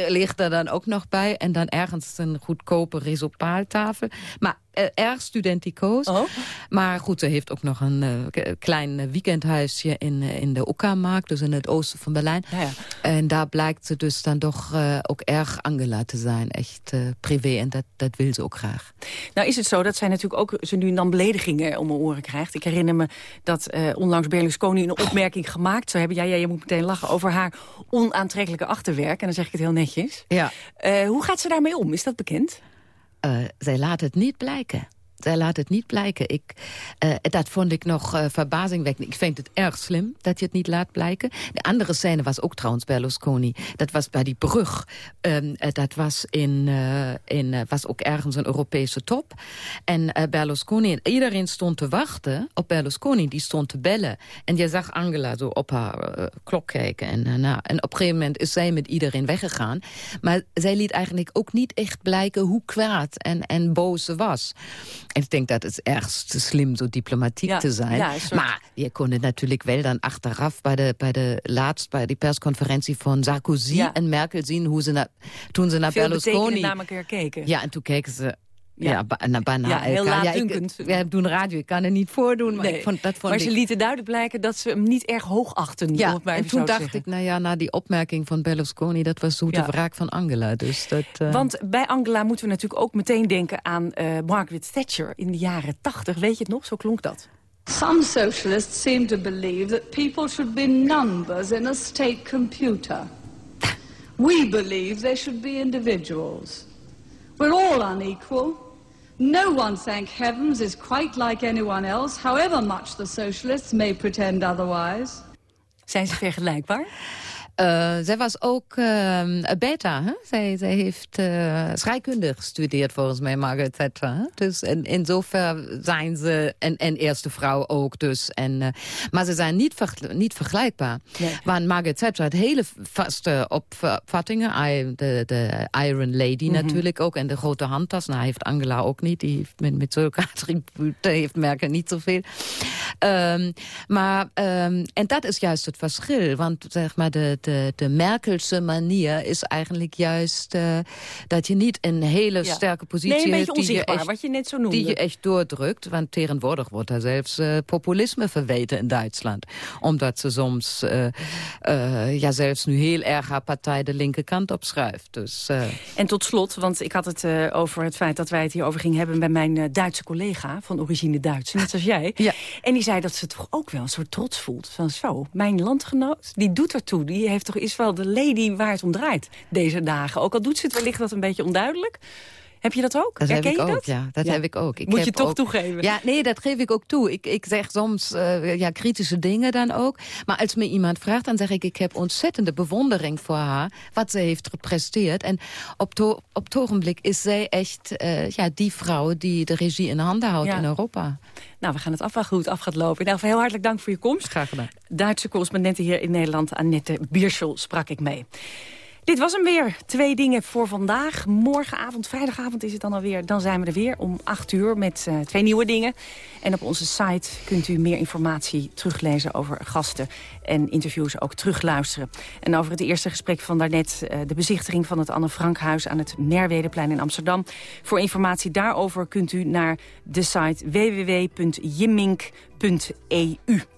Speaker 16: ligt er dan ook nog bij. En dan ergens een goedkope risopaaltafel. Maar uh, erg studenticoos. Oh. Maar goed, ze heeft ook nog een uh, klein weekendhuisje in, uh, in de Uckermarkt, dus in het oosten van Berlijn. Ja, ja. En daar blijkt ze dus dan toch ook erg Angela te zijn, echt privé. En dat, dat wil ze ook graag.
Speaker 14: Nou is het zo dat zij natuurlijk ook ze nu dan beledigingen om haar oren krijgt. Ik herinner me dat onlangs Berlusconi een opmerking gemaakt zou hebben. Ja, ja, je moet meteen lachen over haar onaantrekkelijke achterwerk. En dan zeg ik het heel netjes. Ja. hoe gaat ze daarmee om? Is dat bekend?
Speaker 16: Uh, zij laat het niet blijken. Zij laat het niet blijken. Ik, uh, dat vond ik nog uh, verbazingwekkend. Ik vind het erg slim dat je het niet laat blijken. De andere scène was ook trouwens Berlusconi. Dat was bij die brug. Uh, dat was, in, in, was ook ergens een Europese top. En Berlusconi, en iedereen stond te wachten op Berlusconi. Die stond te bellen. En je zag Angela zo op haar klok kijken. En, nou, en op een gegeven moment is zij met iedereen weggegaan. Maar zij liet eigenlijk ook niet echt blijken hoe kwaad en, en boos ze was. Ik denk dat het erg te slim zo diplomatiek ja, te zijn. Ja, maar je kon het natuurlijk wel dan achteraf bij de, bij de laatst bij die persconferentie van Sarkozy ja. en Merkel zien hoe ze na, toen ze naar
Speaker 14: Veel
Speaker 16: Berlusconi
Speaker 14: namelijk herkeken.
Speaker 16: Ja, en toen keken ze ja, ja bijna, bijna ja, heel ja, ik, we doen radio, ik kan het niet voordoen. Maar, nee. ik vond, dat vond
Speaker 14: maar ze lieten duidelijk blijken dat ze hem niet erg hoog achten.
Speaker 16: Ja, en toen dacht zeggen. ik, nou ja, na die opmerking van Berlusconi... dat was zo de wraak van Angela. Dus dat, uh...
Speaker 14: Want bij Angela moeten we natuurlijk ook meteen denken aan uh, Margaret Thatcher in de jaren tachtig. Weet je het nog? Zo klonk dat.
Speaker 17: Some socialists seem to believe that people should be numbers in a state computer. We believe they should be individuals. We're all unequal. No one, thank heavens, is quite like anyone else, however much the socialists may pretend otherwise.
Speaker 14: Zijn ze vergelijkbaar?
Speaker 16: Uh, zij was ook uh, beta. Hè? Zij, zij heeft uh, scheikunde gestudeerd volgens mij, Margaret Thatcher. Dus in, in zover zijn ze, en, en eerste vrouw ook dus. En, maar ze zijn niet, ver, niet vergelijkbaar. Nee. Want Margaret Thatcher had hele vaste opvattingen. De, de Iron Lady mm -hmm. natuurlijk ook. En de grote handtas. Nou, heeft Angela ook niet. Die heeft met, met zulke attributen heeft Merkel niet zoveel. Um, maar, um, en dat is juist het verschil. Want zeg maar de de, de Merkelse manier is eigenlijk juist uh, dat je niet een hele ja. sterke positie
Speaker 14: nee,
Speaker 16: hebt...
Speaker 14: Die je, echt, wat je net zo noemde.
Speaker 16: Die je echt doordrukt, want tegenwoordig wordt er zelfs uh, populisme verweten in Duitsland. Omdat ze soms uh, ja, zelfs nu heel erg haar partij de linkerkant opschuift. Dus,
Speaker 14: en tot slot, want ik had het over het feit dat wij het hierover gingen hebben... bij mijn Duitse collega van origine Duits, net als jij. Ja. En die zei dat ze toch ook wel een soort trots voelt. Van zo, mijn landgenoot, die doet ertoe. Die heeft toch is wel de lady waar het om draait deze dagen. Ook al doet ze het wellicht wat een beetje onduidelijk. Heb je dat ook?
Speaker 16: Dat
Speaker 14: Herken
Speaker 16: heb ik
Speaker 14: je
Speaker 16: ook,
Speaker 14: dat?
Speaker 16: ja. Dat heb ik ook. Ik
Speaker 14: Moet je toch
Speaker 16: ook-
Speaker 14: toegeven.
Speaker 16: Ja, nee, dat geef ik ook toe. Ik, ik zeg soms eh, ja, kritische dingen dan ook. Maar als me iemand vraagt, dan zeg ik... ik heb ontzettende bewondering voor haar, wat ze heeft gepresteerd. En op, to- op het ogenblik is zij echt eh, ja, die vrouw... die de regie in handen houdt
Speaker 14: Ja.
Speaker 16: in Europa.
Speaker 14: Nou, we gaan het afwachten hoe het af gaat lopen. In geval heel hartelijk dank voor je komst.
Speaker 16: Graag gedaan.
Speaker 14: Duitse correspondenten hier in Nederland, Annette Bierschel, sprak ik mee. Dit was hem weer. Twee dingen voor vandaag. Morgenavond, vrijdagavond is het dan alweer. Dan zijn we er weer om 8 uur met eh, twee nieuwe dingen. En op onze site kunt u meer informatie teruglezen over gasten en interviews ook terugluisteren. En over het eerste gesprek van daarnet, eh, de bezichtiging van het Anne Frankhuis aan het Merwedeplein in Amsterdam. Voor informatie daarover kunt u naar de site www.jimmink.eu.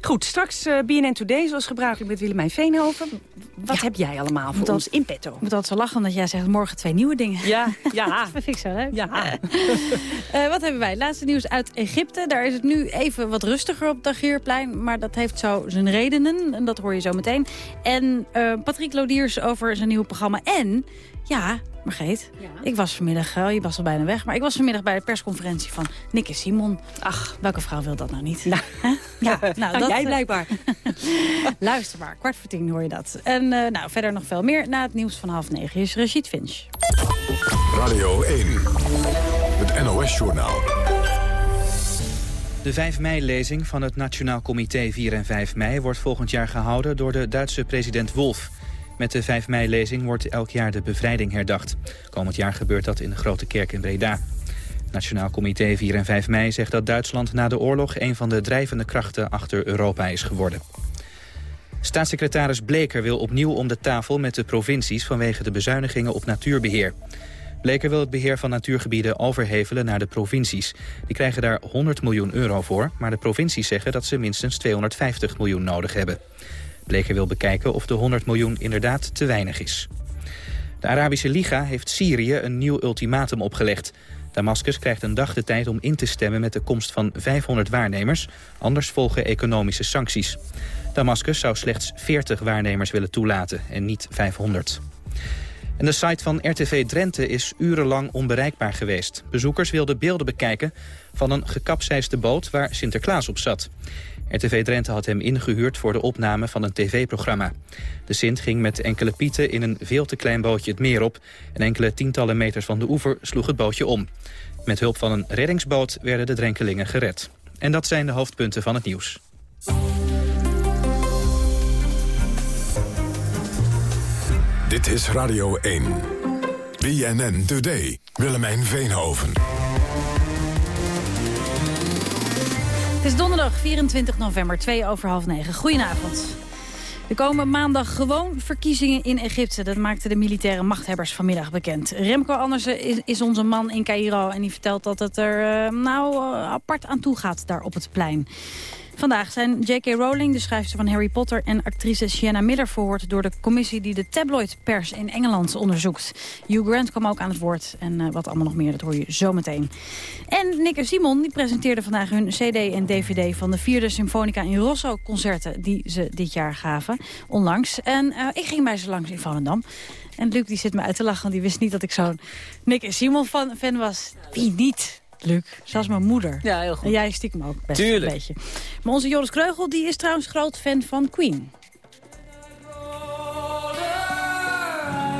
Speaker 14: Goed, straks eh, BNN Today, zoals gebruikelijk met Willemijn Veenhoven. Wat heb jij allemaal voor ons in petto?
Speaker 18: Ik moet altijd zo lachen omdat jij zegt morgen twee nieuwe dingen.
Speaker 14: Ja, ja.
Speaker 18: dat vind ik zo leuk.
Speaker 14: Ja.
Speaker 18: Eh, wat hebben wij? Laatste nieuws uit Egypte. Daar is het nu even wat rustiger op het Tahrirplein. Maar dat heeft zo zijn redenen. En dat hoor je zo meteen. En eh, Patrick Lodiers over zijn nieuwe programma. En, ja, Margreet, ik was vanmiddag, oh, je was al bijna weg... maar ik was vanmiddag bij de persconferentie van Nick en Simon. Ach, welke vrouw wil dat nou niet?
Speaker 14: Nou,
Speaker 18: ja, nou, dat,
Speaker 14: jij
Speaker 18: eh,
Speaker 14: blijkbaar.
Speaker 18: Luister maar, kwart voor tien hoor je dat. En eh, nou, verder nog veel meer na het nieuws van half negen. Hier is Rashid Finch.
Speaker 8: Radio 1, het NOS-journaal.
Speaker 1: De 5 mei-lezing van het Nationaal Comité 4 en 5 mei... wordt volgend jaar gehouden door de Duitse president Wolf. Met de 5 mei-lezing wordt elk jaar de bevrijding herdacht. Komend jaar gebeurt dat in de Grote Kerk in Breda. Nationaal Comité 4 en 5 mei zegt dat Duitsland na de oorlog... een van de drijvende krachten achter Europa is geworden. Staatssecretaris Bleker wil opnieuw om de tafel met de provincies... vanwege de bezuinigingen op natuurbeheer. Bleker wil het beheer van natuurgebieden overhevelen naar de provincies. Die krijgen daar 100 miljoen euro voor, maar de provincies zeggen dat ze minstens 250 miljoen nodig hebben. Bleker wil bekijken of de 100 miljoen inderdaad te weinig is. De Arabische Liga heeft Syrië een nieuw ultimatum opgelegd. Damascus krijgt een dag de tijd om in te stemmen met de komst van 500 waarnemers. Anders volgen economische sancties. Damascus zou slechts 40 waarnemers willen toelaten en niet 500. En de site van RTV Drenthe is urenlang onbereikbaar geweest. Bezoekers wilden beelden bekijken van een gekapseisde boot waar Sinterklaas op zat. RTV Drenthe had hem ingehuurd voor de opname van een tv-programma. De Sint ging met enkele pieten in een veel te klein bootje het meer op... en enkele tientallen meters van de oever sloeg het bootje om. Met hulp van een reddingsboot werden de drenkelingen gered. En dat zijn de hoofdpunten van het nieuws.
Speaker 8: Dit is Radio 1. BNN Today. Willemijn Veenhoven.
Speaker 18: Het is donderdag 24 november, 2 over half 9. Goedenavond. Er komen maandag gewoon verkiezingen in Egypte. Dat maakten de militaire machthebbers vanmiddag bekend. Remco Andersen is, onze man in Cairo en die vertelt dat het er eh, nou eh, apart aan toe gaat daar op het plein. Vandaag zijn J.K. Rowling, de schrijfster van Harry Potter... en actrice Sienna Miller verhoord door de commissie... die de tabloidpers in Engeland onderzoekt. Hugh Grant kwam ook aan het woord. En eh, wat allemaal nog meer, dat hoor je zo meteen. En Nick en Simon die presenteerden vandaag hun cd en dvd... van de vierde Symfonica in Rosso-concerten die ze dit jaar gaven. Onlangs. En eh, ik ging bij ze langs in Volendam. En Luc die zit me uit te lachen, die wist niet dat ik zo'n Nick en Simon fan was. Wie niet? Luc, zelfs mijn moeder.
Speaker 14: Ja, heel goed.
Speaker 18: En jij stiekem ook best
Speaker 14: Tuurlijk.
Speaker 18: een beetje. Maar onze Joris Kreugel die is trouwens groot fan van Queen.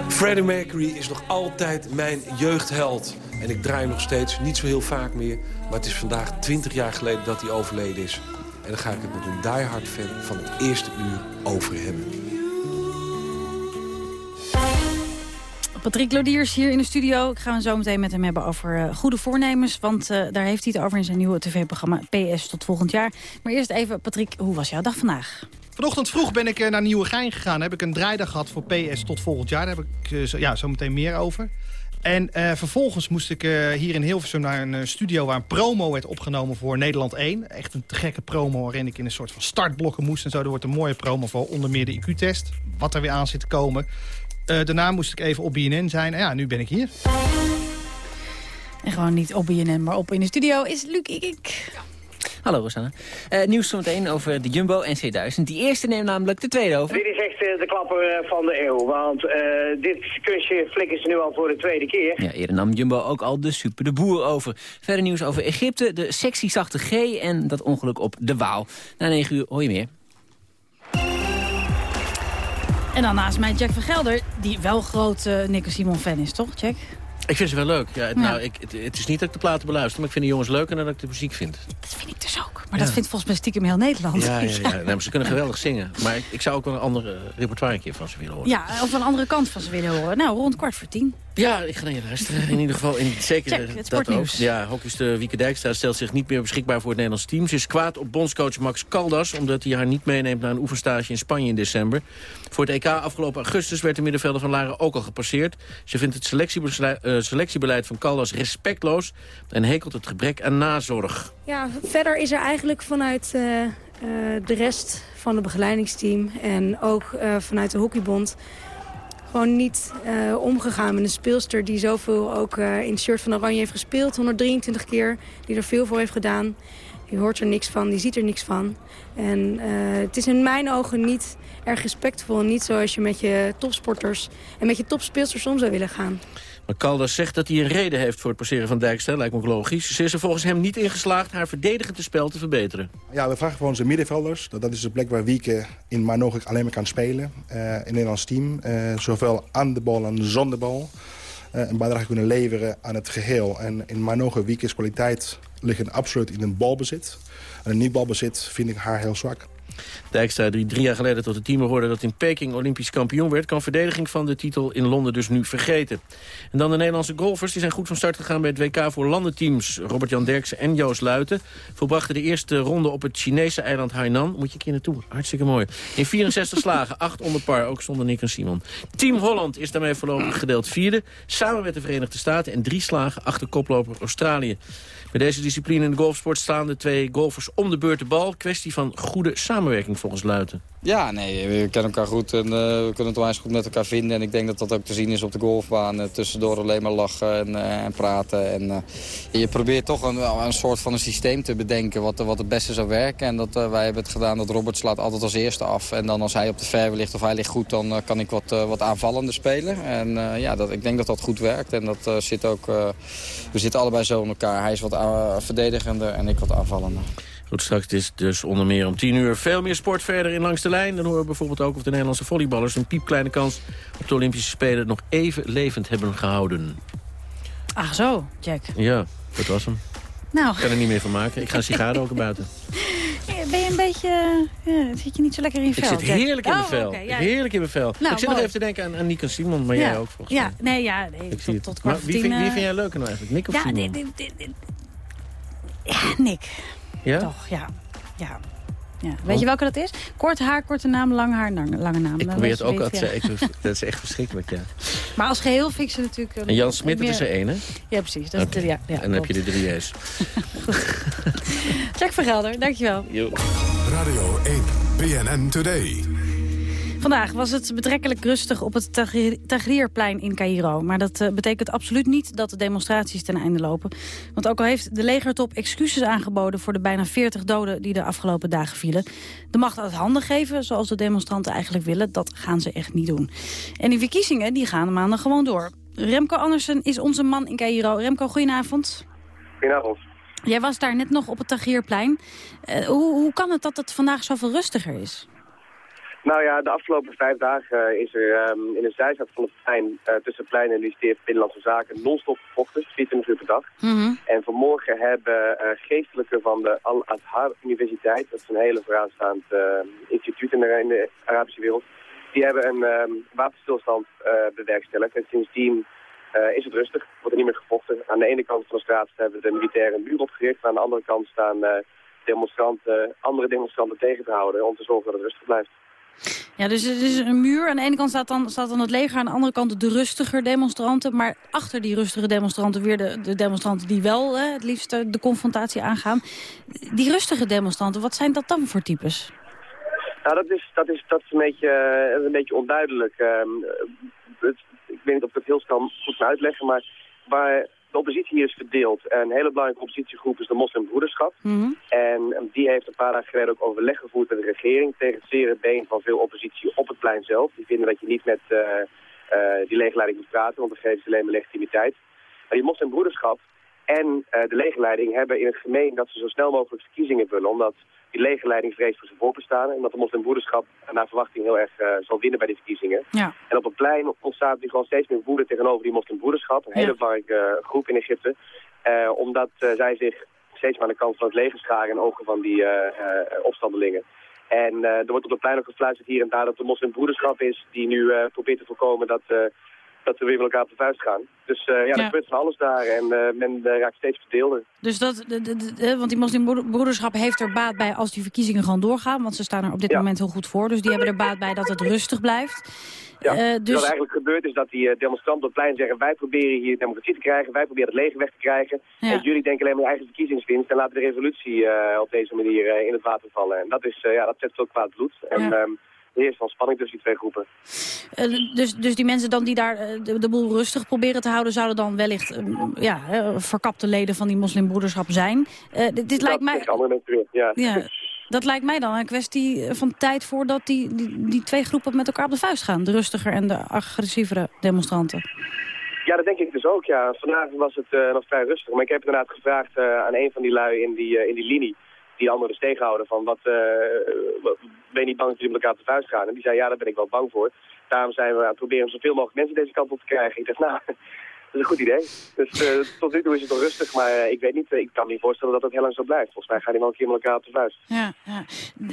Speaker 19: Freddie Mercury is nog altijd mijn jeugdheld. En ik draai hem nog steeds, niet zo heel vaak meer. Maar het is vandaag 20 jaar geleden dat hij overleden is. En dan ga ik het met een diehard fan van het eerste uur over hebben.
Speaker 18: Patrick Lodiers hier in de studio. Ik ga het zo meteen met hem hebben over eh, goede voornemens. Want eh, daar heeft hij het over in zijn nieuwe tv-programma PS tot volgend jaar. Maar eerst even, Patrick, hoe was jouw dag vandaag?
Speaker 20: Vanochtend vroeg ben ik eh, naar Nieuwegein gegaan. Heb ik een draaidag gehad voor PS tot volgend jaar. Daar heb ik zo, ja, zo meteen meer over. En vervolgens moest ik hier in Hilversum naar een studio... waar een promo werd opgenomen voor Nederland 1. Echt een te gekke promo waarin ik in een soort van startblokken moest. En zo, er wordt een mooie promo voor onder meer de IQ-test. Wat er weer aan zit te komen. Eh, daarna moest ik even op BNN zijn. En ja, nu ben ik hier.
Speaker 18: En gewoon niet op BNN, maar op in de studio is Luc Ikink.
Speaker 21: Hallo Rosanne. Uh, nieuws zometeen over de Jumbo NC1000. Die eerste neemt namelijk de tweede over.
Speaker 22: Dit is echt uh, de klapper van de eeuw. Want uh, dit kusje flikken ze nu al voor de tweede keer.
Speaker 21: Ja, eerder nam Jumbo ook al de Super de Boer over. Verder nieuws over Egypte, de sexy zachte G en dat ongeluk op de Waal. Na 9 uur hoor je meer.
Speaker 18: En dan naast mij Jack van Gelder, die wel groot uh, Nico Simon fan is, toch Jack?
Speaker 23: Ik vind ze wel leuk. Ja, het, Nou, ik, het, het, is niet dat ik de platen beluister, maar ik vind de jongens leuker dan dat ik de muziek vind.
Speaker 18: Dat vind ik dus ook. Maar dat vindt volgens mij stiekem heel Nederland.
Speaker 23: Ja, ja, ja. Nee, ze kunnen geweldig zingen. Maar ik, ik, zou ook wel een andere repertoire een keer van ze willen horen.
Speaker 18: Ja, of een andere kant van ze willen horen. Nou, rond kwart voor tien.
Speaker 23: Ja, ik ga naar je luisteren. In ieder geval, in, zeker
Speaker 18: Check, het
Speaker 23: dat ook. Ja, hockeyster Wieke Dijkstra stelt zich niet meer beschikbaar voor het Nederlands team. Ze is kwaad op bondscoach Max Caldas... omdat hij haar niet meeneemt naar een oefenstage in Spanje in december. Voor het EK afgelopen augustus werd de middenvelder van Laren ook al gepasseerd. Ze vindt het selectiebeleid, uh, selectiebeleid van Caldas respectloos... en hekelt het gebrek aan nazorg.
Speaker 24: Ja, verder is er eigenlijk vanuit uh, uh, de rest van het begeleidingsteam... en ook vanuit de hockeybond gewoon niet uh, omgegaan met een speelster die zoveel ook uh, in het shirt van Oranje heeft gespeeld. 123 keer, die er veel voor heeft gedaan. Die hoort er niks van, die ziet er niks van. En uh, het is in mijn ogen niet erg respectvol. Niet zoals je met je topsporters en met je topspeelsters om zou willen gaan.
Speaker 23: Maar zegt dat hij een reden heeft voor het passeren van Dijkstra. Lijkt me ook logisch. Ze is er volgens hem niet in geslaagd haar verdedigende spel te verbeteren.
Speaker 25: Ja, we vragen voor onze middenvelders. Dat, is de plek waar Wieke in maar alleen maar kan spelen. Uh, in het Nederlands team. Uh, zowel aan de bal en zonder bal. Uh, een bijdrage kunnen leveren aan het geheel. En in Manoge Wieke's kwaliteit ligt absoluut in een balbezit. En een niet-balbezit vind ik haar heel zwak.
Speaker 23: Dijkstra, die drie jaar geleden tot het team hoorde dat in Peking Olympisch kampioen werd... kan verdediging van de titel in Londen dus nu vergeten. En dan de Nederlandse golfers, die zijn goed van start gegaan bij het WK voor landenteams. Robert-Jan Derksen en Joost Luiten volbrachten de eerste ronde op het Chinese eiland Hainan. Moet je een keer naartoe, hartstikke mooi. In 64 slagen, 8 onder par, ook zonder Nick en Simon. Team Holland is daarmee voorlopig gedeeld vierde, samen met de Verenigde Staten... en drie slagen achter koploper Australië. Bij deze discipline in de golfsport staan de twee golfers om de beurt de bal. Kwestie van goede samenwerking volgens Luiten.
Speaker 26: Ja, nee, we kennen elkaar goed en uh, we kunnen het onwijs goed met elkaar vinden. En ik denk dat dat ook te zien is op de golfbaan. Uh, tussendoor alleen maar lachen en, uh, en praten. En je probeert toch een, een soort van een systeem te bedenken wat, wat het beste zou werken. En dat, wij hebben het gedaan dat Robert slaat altijd als eerste af. En dan als hij op de fairway ligt of hij ligt goed, dan kan ik wat, wat aanvallender spelen. En ja, dat, ik denk dat dat goed werkt. En dat zit ook, we zitten allebei zo in elkaar. Hij is wat verdedigender en ik wat aanvallender.
Speaker 23: Goed, straks is dus onder meer om 10 uur veel meer sport verder in Langs de Lijn. Dan horen we bijvoorbeeld ook of de Nederlandse volleyballers... een piepkleine kans op de Olympische Spelen nog even levend hebben gehouden.
Speaker 18: Ach zo, Jack.
Speaker 23: Ja, dat was hem.
Speaker 18: Nou.
Speaker 23: Ik kan er niet meer van maken. Ik ga een sigaar roken buiten.
Speaker 18: Ben je een beetje... Ja, zit je niet zo lekker in je vel?
Speaker 23: Ik zit heerlijk in mijn
Speaker 18: oh,
Speaker 23: vel.
Speaker 18: okay, ja.
Speaker 23: Heerlijk in mijn vel.
Speaker 18: Nou,
Speaker 23: ik zit
Speaker 18: mooi.
Speaker 23: nog even te denken aan, aan Nick en Simon, maar
Speaker 18: ja.
Speaker 23: jij ook volgens
Speaker 18: ja.
Speaker 23: mij.
Speaker 18: Nee, ja, nee,
Speaker 23: Ik
Speaker 18: tot,
Speaker 23: het.
Speaker 18: tot
Speaker 23: Maar wie,
Speaker 18: voor
Speaker 23: vind,
Speaker 18: tien,
Speaker 23: wie vind jij leuker nou eigenlijk? Nick of
Speaker 18: ja,
Speaker 23: Simon?
Speaker 18: dit, dit, dit, ja, Nick.
Speaker 23: Ja?
Speaker 18: Toch, ja. ja. Ja. Weet je welke dat is? Kort haar, korte naam, lang haar, lang- lange naam.
Speaker 23: Ik
Speaker 18: Dan
Speaker 23: probeer het ook altijd.
Speaker 18: ja.
Speaker 23: Dat is echt verschrikkelijk, ja.
Speaker 18: Maar als geheel vind ik ze natuurlijk...
Speaker 23: En Jan Smit, dat is er één, hè?
Speaker 18: Ja, precies. Dat is de, ja, ja,
Speaker 23: en dan heb je de drie J's.
Speaker 18: Jack Vergelder, dankjewel.
Speaker 23: Jo.
Speaker 8: Radio 1, BNN Today.
Speaker 18: Vandaag was het betrekkelijk rustig op het Tahrir- Tahrirplein in Cairo. Maar dat eh, betekent absoluut niet dat de demonstraties ten einde lopen. Want ook al heeft de legertop excuses aangeboden... voor de bijna 40 doden die de afgelopen dagen vielen... de macht uit handen geven, zoals de demonstranten eigenlijk willen... dat gaan ze echt niet doen. En die verkiezingen die gaan maandag gewoon door. Remco Andersen is onze man in Cairo. Remco, goedenavond.
Speaker 27: Goedenavond.
Speaker 18: Jij was daar net nog op het Tahrirplein. Eh, hoe, hoe kan het dat het vandaag zoveel rustiger is?
Speaker 27: Nou ja, de afgelopen vijf dagen eh, is er ehm, in de zijstraat van het plein, eh, tussen het plein en het ministerie van Binnenlandse Zaken, non-stop gevochten, 24 uur per dag. En vanmorgen hebben eh, geestelijken van de Al-Azhar Universiteit, dat is een hele vooraanstaand instituut in de, in de Arabische wereld, die hebben een ehm, wapenstilstand bewerkstelligd. En sindsdien is het rustig, wordt er niet meer gevochten. Aan de ene kant van de straat hebben de militairen een muur opgericht, aan de andere kant staan demonstranten, andere demonstranten tegen te houden om te zorgen dat het rustig blijft.
Speaker 18: Ja, dus het is een muur. Aan de ene kant staat dan, staat dan het leger, aan de andere kant de rustiger demonstranten. Maar achter die rustige demonstranten weer de, de demonstranten die wel hè, het liefst eh, de confrontatie aangaan. Die rustige demonstranten, wat zijn dat dan voor types?
Speaker 27: Nou, dat is, dat is, dat is een, beetje, eh, een beetje onduidelijk. Ehm, ik weet niet of ik het heel snel goed kan uitleggen, maar waar de oppositie is verdeeld. Een hele belangrijke oppositiegroep is de moslimbroederschap.
Speaker 18: Mhm.
Speaker 27: En die heeft een paar dagen geleden ook overleg gevoerd met de regering... tegen het zere been van veel oppositie op het plein zelf. Die vinden dat je niet met die leegleiding moet praten, want dat geeft alleen maar legitimiteit. Maar die moslimbroederschap en de legerleiding hebben in het gemeen dat ze zo snel mogelijk verkiezingen willen. Omdat die legerleiding vreest voor zijn voorbestaan. En dat de moslimbroederschap naar verwachting heel erg uh, zal winnen bij de verkiezingen.
Speaker 18: Ja.
Speaker 27: En op het plein ontstaat nu gewoon steeds meer woede tegenover die moslimbroederschap. Een hele belangrijke uh, groep in Egypte. Omdat zij zich steeds maar aan de kant van het leger scharen in ogen van die opstandelingen. En er wordt op het plein ook gefluisterd hier en daar dat de moslimbroederschap is die nu probeert te voorkomen dat dat we weer met elkaar op de vuist gaan. Dus uh, ja, ja, er gebeurt van alles daar en uh, men uh, raakt steeds verdeelder.
Speaker 18: Dus dat, de, de, de, want die moslimbroederschap heeft er baat bij als die verkiezingen gewoon doorgaan. Want ze staan er op dit
Speaker 27: ja.
Speaker 18: moment heel goed voor. Dus die hebben er baat bij dat het rustig blijft.
Speaker 27: Ja,
Speaker 18: dus...
Speaker 27: Wat er eigenlijk gebeurt is dat die demonstranten op het plein zeggen... wij proberen hier democratie te krijgen, wij proberen het leger weg te krijgen.
Speaker 18: Ja.
Speaker 27: En jullie denken alleen maar eigen verkiezingswinst... en laten de revolutie op deze manier in het water vallen. En dat, is, ja, dat zet veel kwaad bloed. En,
Speaker 18: Ja.
Speaker 27: um, er van spanning tussen die twee groepen.
Speaker 18: Uh, dus, dus die mensen dan die daar uh, de, de, boel rustig proberen te houden... zouden dan wellicht uh, ja, verkapte leden van die moslimbroederschap zijn. dit, dit lijkt mij...
Speaker 27: andere mensen weer, ja.
Speaker 18: ja. Dat lijkt mij dan een kwestie van tijd voordat die, die, die twee groepen met elkaar op de vuist gaan. De rustiger en de agressievere demonstranten.
Speaker 27: Ja, dat denk ik dus ook, ja. Vandaag was het nog vrij rustig. Maar ik heb inderdaad gevraagd aan een van die lui in die, in die linie die anderen dus tegenhouden van wat, ben je niet bang dat jullie met elkaar te vuist gaan? En die zei ja, daar ben ik wel bang voor. Daarom zijn we aan het proberen om zoveel mogelijk mensen deze kant op te krijgen. Ik dacht nou, dat is een goed idee. Dus uh, tot nu toe is het wel rustig, maar uh, ik weet niet, ik kan me niet voorstellen dat het heel lang zo blijft. Volgens mij gaan die wel een keer met elkaar op de vuist.
Speaker 18: Ja, ja.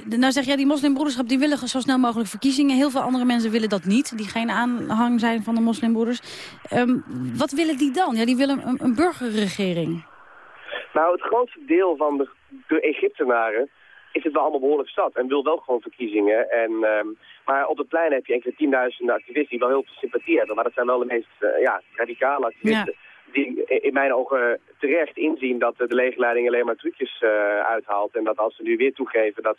Speaker 18: De, nou zeg jij, die moslimbroederschap die willen zo snel mogelijk verkiezingen. Heel veel andere mensen willen dat niet, die geen aanhang zijn van de moslimbroeders. Um, wat willen die dan? Ja, die willen een, een burgerregering.
Speaker 27: Nou, het grootste deel van de, de Egyptenaren is het wel allemaal behoorlijk zat en wil wel gewoon verkiezingen. En, um, maar op het plein heb je enkele tienduizenden activisten die wel heel veel sympathie hebben. Maar dat zijn wel de meest uh, ja, radicale activisten. Ja. Die in mijn ogen terecht inzien dat de legerleiding alleen maar trucjes uh, uithaalt. En dat als ze nu weer toegeven dat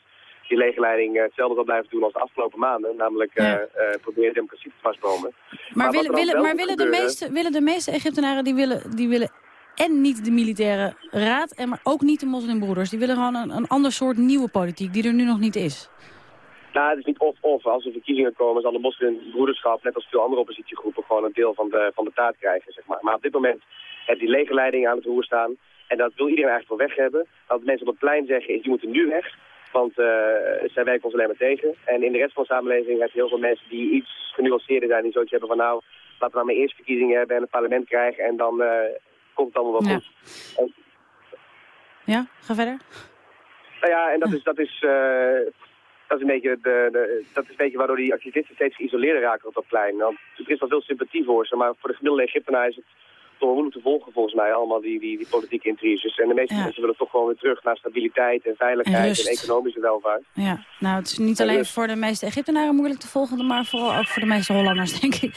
Speaker 27: die legerleiding uh, hetzelfde zal blijven doen als de afgelopen maanden. Namelijk ja. proberen democratie te vastkomen.
Speaker 18: Maar, maar, willen, willen, maar willen, de meeste, willen de meeste Egyptenaren die willen, die willen en niet de militaire raad, en maar ook niet de moslimbroeders. Die willen gewoon een, een ander soort nieuwe politiek die er nu nog niet is.
Speaker 27: Nou, het is niet of-of. Als er verkiezingen komen, zal de moslimbroederschap, net als veel andere oppositiegroepen, gewoon een deel van de, van de taart krijgen, zeg maar. Maar op dit moment heeft die legerleiding aan het roer staan. En dat wil iedereen eigenlijk wel weg hebben. Wat mensen op het plein zeggen is, die moeten nu weg. Want uh, zij werken ons alleen maar tegen. En in de rest van de samenleving heb je heel veel mensen die iets genuanceerder zijn. Die zoiets hebben van, nou, laten we maar eerst verkiezingen hebben en een parlement krijgen. En dan uh, komt allemaal wel
Speaker 18: ja.
Speaker 27: goed. En,
Speaker 18: ja, ga verder.
Speaker 27: Nou ja, en dat is, dat is, uh, dat is, een, beetje de, de, dat is een beetje waardoor die activisten steeds geïsoleerder raken op dat plein. Want er is wel veel sympathie voor ze, maar voor de gemiddelde Egyptenaar is het toch moeilijk te volgen volgens mij, allemaal die, die, die politieke intriges. En de meeste ja. mensen willen toch gewoon weer terug naar stabiliteit en veiligheid en, en economische welvaart.
Speaker 18: Ja, nou het is niet alleen voor de meeste Egyptenaren moeilijk te volgen, maar vooral ook voor de meeste Hollanders, denk ik.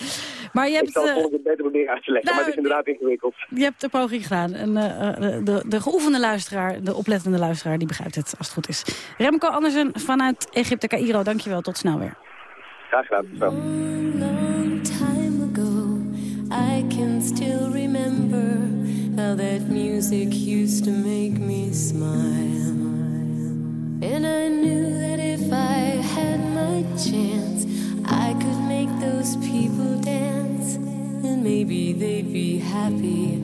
Speaker 18: Maar je hebt,
Speaker 27: ik zal het volgende beter proberen uit te leggen, nou, maar het is inderdaad ingewikkeld.
Speaker 18: Je hebt de poging gedaan en uh, de, de geoefende luisteraar, de oplettende luisteraar, die begrijpt het als het goed is. Remco Andersen vanuit Egypte, Cairo, dankjewel, tot snel weer.
Speaker 27: Graag gedaan, tot snel.
Speaker 28: I can still remember how that music used to make me smile. And I knew that if I had my chance, I could make those people dance. And maybe they'd be happy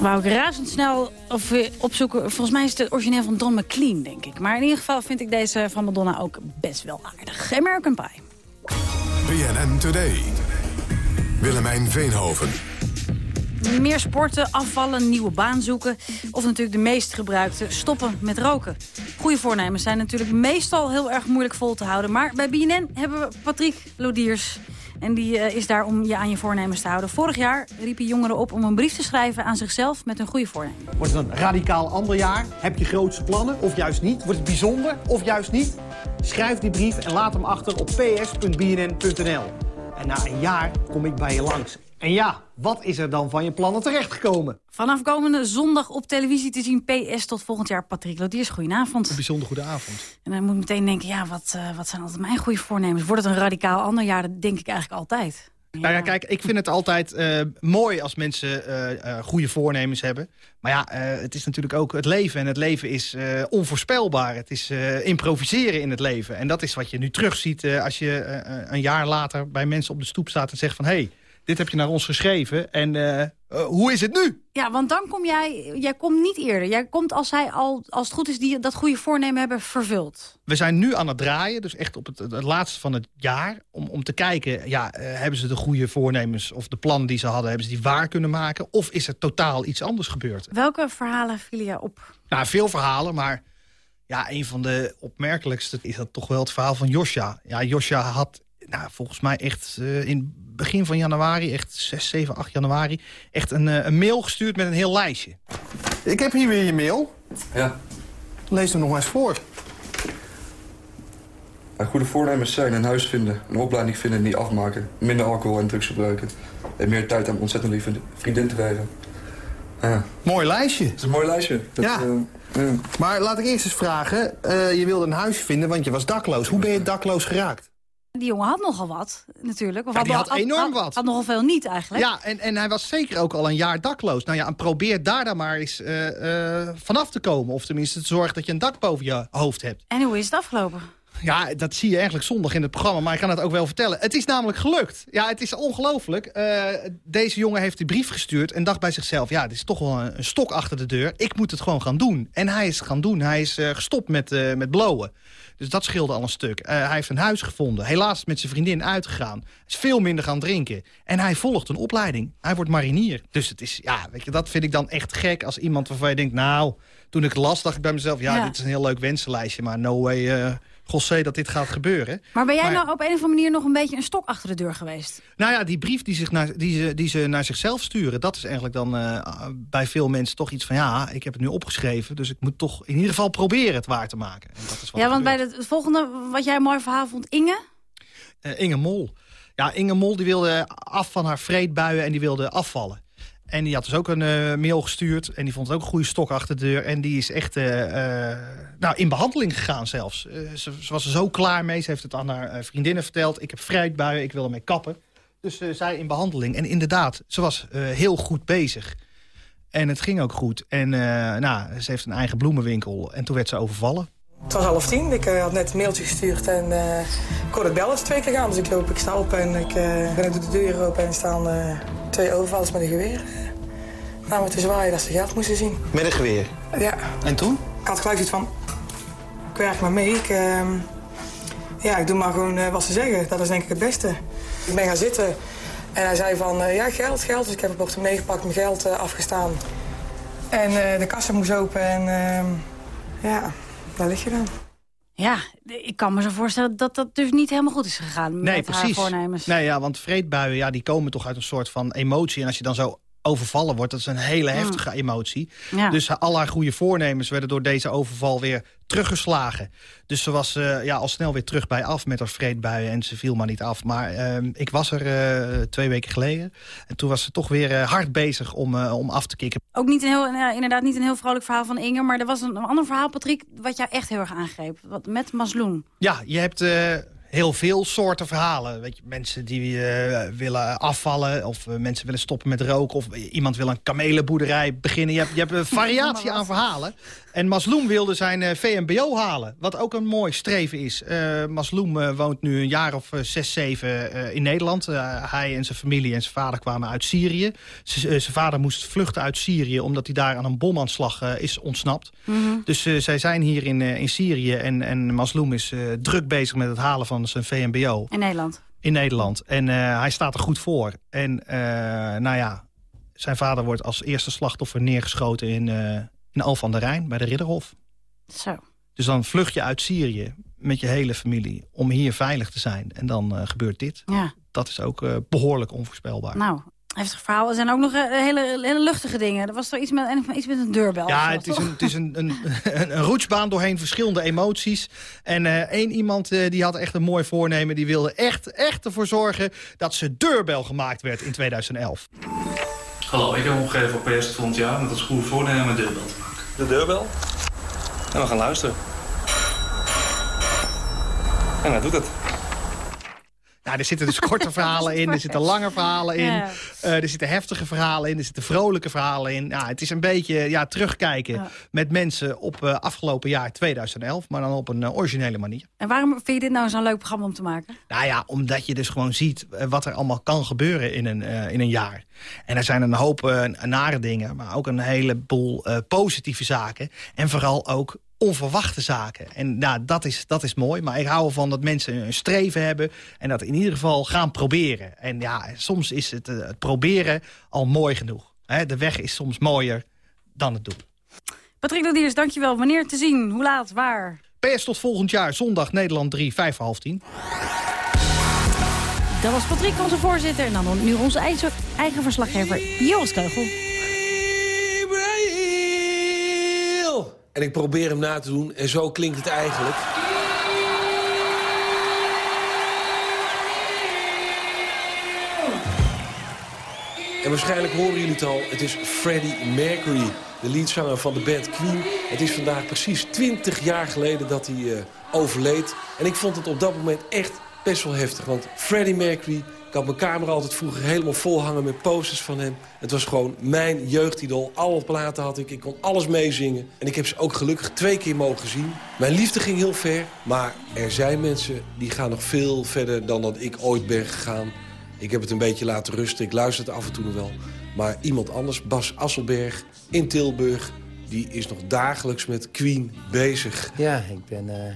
Speaker 18: Wou ik razendsnel of, opzoeken. Volgens mij is het origineel van Don McLean, denk ik. Maar in ieder geval vind ik deze van Madonna ook best wel aardig. American Pie.
Speaker 8: BNN Today. Willemijn Veenhoven.
Speaker 18: Meer sporten, afvallen, nieuwe baan zoeken. Of natuurlijk de meest gebruikte, stoppen met roken. Goede voornemens zijn natuurlijk meestal heel erg moeilijk vol te houden. Maar bij BNN hebben we Patrick Lodiers. En die eh, is daar om je aan je voornemens te houden. Vorig jaar riep hij jongeren op om een brief te schrijven aan zichzelf met een goede voornemen.
Speaker 29: Wordt het een radicaal ander jaar? Heb je grootse plannen of juist niet? Wordt het bijzonder of juist niet? Schrijf die brief en laat hem achter op ps.bnn.nl. En na een jaar kom ik bij je langs. En ja, wat is er dan van je plannen terechtgekomen?
Speaker 18: Vanaf komende zondag op televisie te zien PS tot volgend jaar. Patrick Lodiers, goedenavond.
Speaker 20: Een bijzonder goede avond.
Speaker 18: En dan moet ik meteen denken, ja, wat, eh, wat zijn altijd mijn goede voornemens? Wordt het een radicaal ander jaar? Dat denk ik eigenlijk altijd.
Speaker 20: Nou ja, kijk, ik vind het altijd eh, mooi als mensen eh, eh, goede voornemens hebben. Maar ja, eh, het is natuurlijk ook het leven. En het leven is eh, onvoorspelbaar. Het is eh, improviseren in het leven. En dat is wat je nu terugziet eh, als je eh, een jaar later bij mensen op de stoep staat en zegt van... hé, hey, dit heb je naar ons geschreven en eh, eh, hoe is het nu?
Speaker 18: Ja, want dan kom jij, jij komt niet eerder. Jij komt als zij al, als het goed is, die, dat goede voornemen hebben vervuld.
Speaker 20: We zijn nu aan het draaien, dus echt op het, het laatste van het jaar... om, om te kijken, ja, eh, hebben ze de goede voornemens... of de plannen die ze hadden, hebben ze die waar kunnen maken... of is er totaal iets anders gebeurd?
Speaker 18: Welke verhalen vielen je op?
Speaker 20: Nou, veel verhalen, maar ja, een van de opmerkelijkste... is dat toch wel het verhaal van Josja. Ja, Josja had nou, volgens mij echt eh, in begin van januari... echt 6, 7, 8 januari... echt een, eh, een mail gestuurd met een heel lijstje.
Speaker 30: Ik heb hier weer je mail.
Speaker 31: Ja.
Speaker 30: Lees hem nog maar eens voor.
Speaker 31: Goede voornemens zijn een huis vinden, een opleiding vinden en die afmaken. Minder alcohol en drugs gebruiken. En meer tijd aan ontzettend lieve vriendin te geven. Ja.
Speaker 30: Mooi lijstje.
Speaker 31: Dat is een mooi lijstje. Dat,
Speaker 30: Ja.
Speaker 31: eh.
Speaker 30: Maar laat ik eerst eens vragen. eh, je wilde een huis vinden, want je was dakloos. Hoe ben je dakloos geraakt?
Speaker 18: Die jongen had nogal wat, natuurlijk. Of
Speaker 20: Ja, die
Speaker 18: nog-
Speaker 20: had enorm
Speaker 18: had,
Speaker 20: wat.
Speaker 18: Had nogal veel niet, eigenlijk.
Speaker 20: Ja, en, en hij was zeker ook al een jaar dakloos. Nou ja, en probeer daar dan maar eens eh, eh, vanaf te komen. Of tenminste te zorgen dat je een dak boven je hoofd hebt.
Speaker 18: En hoe is het afgelopen?
Speaker 20: Ja, dat zie je eigenlijk zondag in het programma, maar ik kan het ook wel vertellen. Het is namelijk gelukt. Ja, het is ongelooflijk. Eh, deze jongen heeft die brief gestuurd en dacht bij zichzelf... ja, dit is toch wel een, een stok achter de deur. Ik moet het gewoon gaan doen. En hij is het gaan doen. Hij is gestopt met, eh, met blowen. Dus dat scheelde al een stuk. Eh, hij heeft een huis gevonden. Helaas met zijn vriendin uitgegaan. Is veel minder gaan drinken. En hij volgt een opleiding. Hij wordt marinier. Dus het is, ja, weet je, dat vind ik dan echt gek als iemand waarvan je denkt... nou, toen ik las, dacht ik bij mezelf... ja,
Speaker 18: Ja.
Speaker 20: dit is een heel leuk wensenlijstje, maar no way... eh Gossé dat dit gaat gebeuren.
Speaker 18: Maar ben jij nou op een of andere manier nog een beetje een stok achter de deur geweest?
Speaker 20: Nou ja, die brief die, zich naar, die, ze, die ze naar zichzelf sturen... dat is eigenlijk dan eh, bij veel mensen toch iets van... ja, ik heb het nu opgeschreven, dus ik moet toch in ieder geval proberen het waar te maken. En dat is wat
Speaker 18: Ja, want bij het volgende, wat jij een mooi verhaal vond, Inge...
Speaker 20: Eh, Inge Mol. Ja, Inge Mol die wilde af van haar vreedbuien en die wilde afvallen. En die had dus ook een eh, mail gestuurd. En die vond het ook een goede stok achter de deur. En die is echt eh, eh, nou, in behandeling gegaan zelfs. Ze, ze was er zo klaar mee. Ze heeft het aan haar vriendinnen verteld. Ik heb vreedbuien, ik wil ermee kappen. Dus zij in behandeling. En inderdaad, ze was heel goed bezig. En het ging ook goed. En nou, ze heeft een eigen bloemenwinkel. En toen werd ze overvallen.
Speaker 32: Het was half tien. Ik had net een mailtje gestuurd en ik hoorde het bellen is twee keer gaan. Dus ik loop, ik sta op en ik ben de deur open en staan twee overvallers met een geweer. Naar me te zwaaien dat ze geld moesten zien.
Speaker 30: Met een geweer.
Speaker 32: Ja.
Speaker 30: En toen?
Speaker 32: Ik had gelijk zoiets van, ik werk maar mee. Ik, eh, ja, ik doe maar gewoon eh, wat ze zeggen. Dat is denk ik het beste. Ik ben gaan zitten en hij zei van, eh, ja geld, geld. Dus ik heb mijn portemonnee gepakt, mijn geld eh, afgestaan. En eh, de kassa moest open en... ehm, Ja, daar lig je dan.
Speaker 18: Ja, ik kan me zo voorstellen dat dat dus niet helemaal goed is gegaan
Speaker 20: Nee,
Speaker 18: met
Speaker 20: precies.
Speaker 18: haar voornemens.
Speaker 20: Nee, ja, want vreedbuien ja, die komen toch uit een soort van emotie. En als je dan zo overvallen wordt, dat is een hele heftige emotie.
Speaker 18: Mm. Ja.
Speaker 20: Dus al haar goede voornemens werden door deze overval weer teruggeslagen. Dus ze was eh, ja, al snel weer terug bij af met haar vreedbuien en ze viel maar niet af. Maar ehm, ik was er eh, twee weken geleden en toen was ze toch weer eh, hard bezig om, om af te kicken.
Speaker 18: Ook niet een heel, ja, inderdaad niet een heel vrolijk verhaal van Inger... maar er was een, een ander verhaal, Patrick, wat jou echt heel erg aangreep. Wat, met Masloen.
Speaker 20: Ja, je hebt heel veel soorten verhalen. Weet je, mensen die eh, willen afvallen of eh, mensen willen stoppen met roken... of iemand wil een kamelenboerderij beginnen. Je hebt, je hebt een variatie aan verhalen. En Masloem wilde zijn eh, VMBO halen, wat ook een mooi streven is. Eh Masloem eh, woont nu een jaar of zes, zeven in Nederland. Hij en zijn familie en zijn vader kwamen uit Syrië. Zijn vader moest vluchten uit Syrië... omdat hij daar aan een bomaanslag is ontsnapt. Dus eh, zij zijn hier in, in Syrië en, en Masloem is druk bezig met het halen van zijn VMBO
Speaker 18: In Nederland.
Speaker 20: in Nederland. En hij staat er goed voor. En nou ja, zijn vader wordt als eerste slachtoffer neergeschoten in, in Al van der Rijn bij de Ridderhof.
Speaker 18: Zo.
Speaker 20: Dus dan vlucht je uit Syrië met je hele familie om hier veilig te zijn. En dan eh, gebeurt dit.
Speaker 18: Ja.
Speaker 20: Dat is ook eh, behoorlijk onvoorspelbaar.
Speaker 18: Nou, heftig verhaal. Er zijn ook nog eh, hele, hele luchtige dingen. Er was toch iets met, iets met een deurbel?
Speaker 20: Ja,
Speaker 18: zo,
Speaker 20: het is, een, het is een, een, een, een roetsbaan doorheen verschillende emoties. En één iemand die had echt een mooi voornemen. Die wilde echt, echt ervoor zorgen dat ze deurbel gemaakt werd in 2011.
Speaker 33: Hallo, ik heb opgegeven op PS volgend jaar met als goede voornemen een deurbel te maken. De deurbel? En we gaan luisteren. En hij doet het.
Speaker 20: Nou, er zitten dus korte verhalen in, er zitten lange verhalen in.
Speaker 33: Ja.
Speaker 20: eh, er zitten heftige verhalen in, er zitten vrolijke verhalen in. Ja, het is een beetje ja, terugkijken met mensen op eh, afgelopen jaar 2011... maar dan op een eh, originele manier.
Speaker 18: En waarom vind je dit nou zo'n leuk programma om te maken?
Speaker 20: Nou ja, omdat je dus gewoon ziet wat er allemaal kan gebeuren in een, in een jaar. En er zijn een hoop nare dingen, maar ook een heleboel positieve zaken. En vooral ook onverwachte zaken. En nou, dat, is, dat is mooi, maar ik hou ervan dat mensen een streven hebben... en dat in ieder geval gaan proberen. En ja, soms is het, eh, het proberen al mooi genoeg. De weg is soms mooier dan het doel.
Speaker 18: Patrick Lodiers, dankjewel. Wanneer te zien? Hoe laat? Waar?
Speaker 20: PS tot volgend jaar, zondag Nederland 3, 5 voor half 10.
Speaker 18: Dat was Patrick, onze voorzitter. En dan nu onze eigen, eigen verslaggever Joris Keugel.
Speaker 19: En ik probeer hem na te doen en zo klinkt het eigenlijk. En waarschijnlijk horen jullie het al, het is Freddie Mercury, de leadzanger van de band Queen. Het is vandaag precies 20 jaar geleden dat hij eh, overleed. En ik vond het op dat moment echt best wel heftig. Want Freddie Mercury, ik had mijn kamer altijd vroeger helemaal vol hangen met posters van hem. Het was gewoon mijn jeugdidol. Alle platen had ik, ik kon alles meezingen. En ik heb ze ook gelukkig twee keer mogen zien. Mijn liefde ging heel ver, maar er zijn mensen die gaan nog veel verder dan dat ik ooit ben gegaan. Ik heb het een beetje laten rusten, ik luister het af en toe nog wel. Maar iemand anders, Bas Asselberg in Tilburg... die is nog dagelijks met Queen bezig.
Speaker 34: Ja, ik ben eh,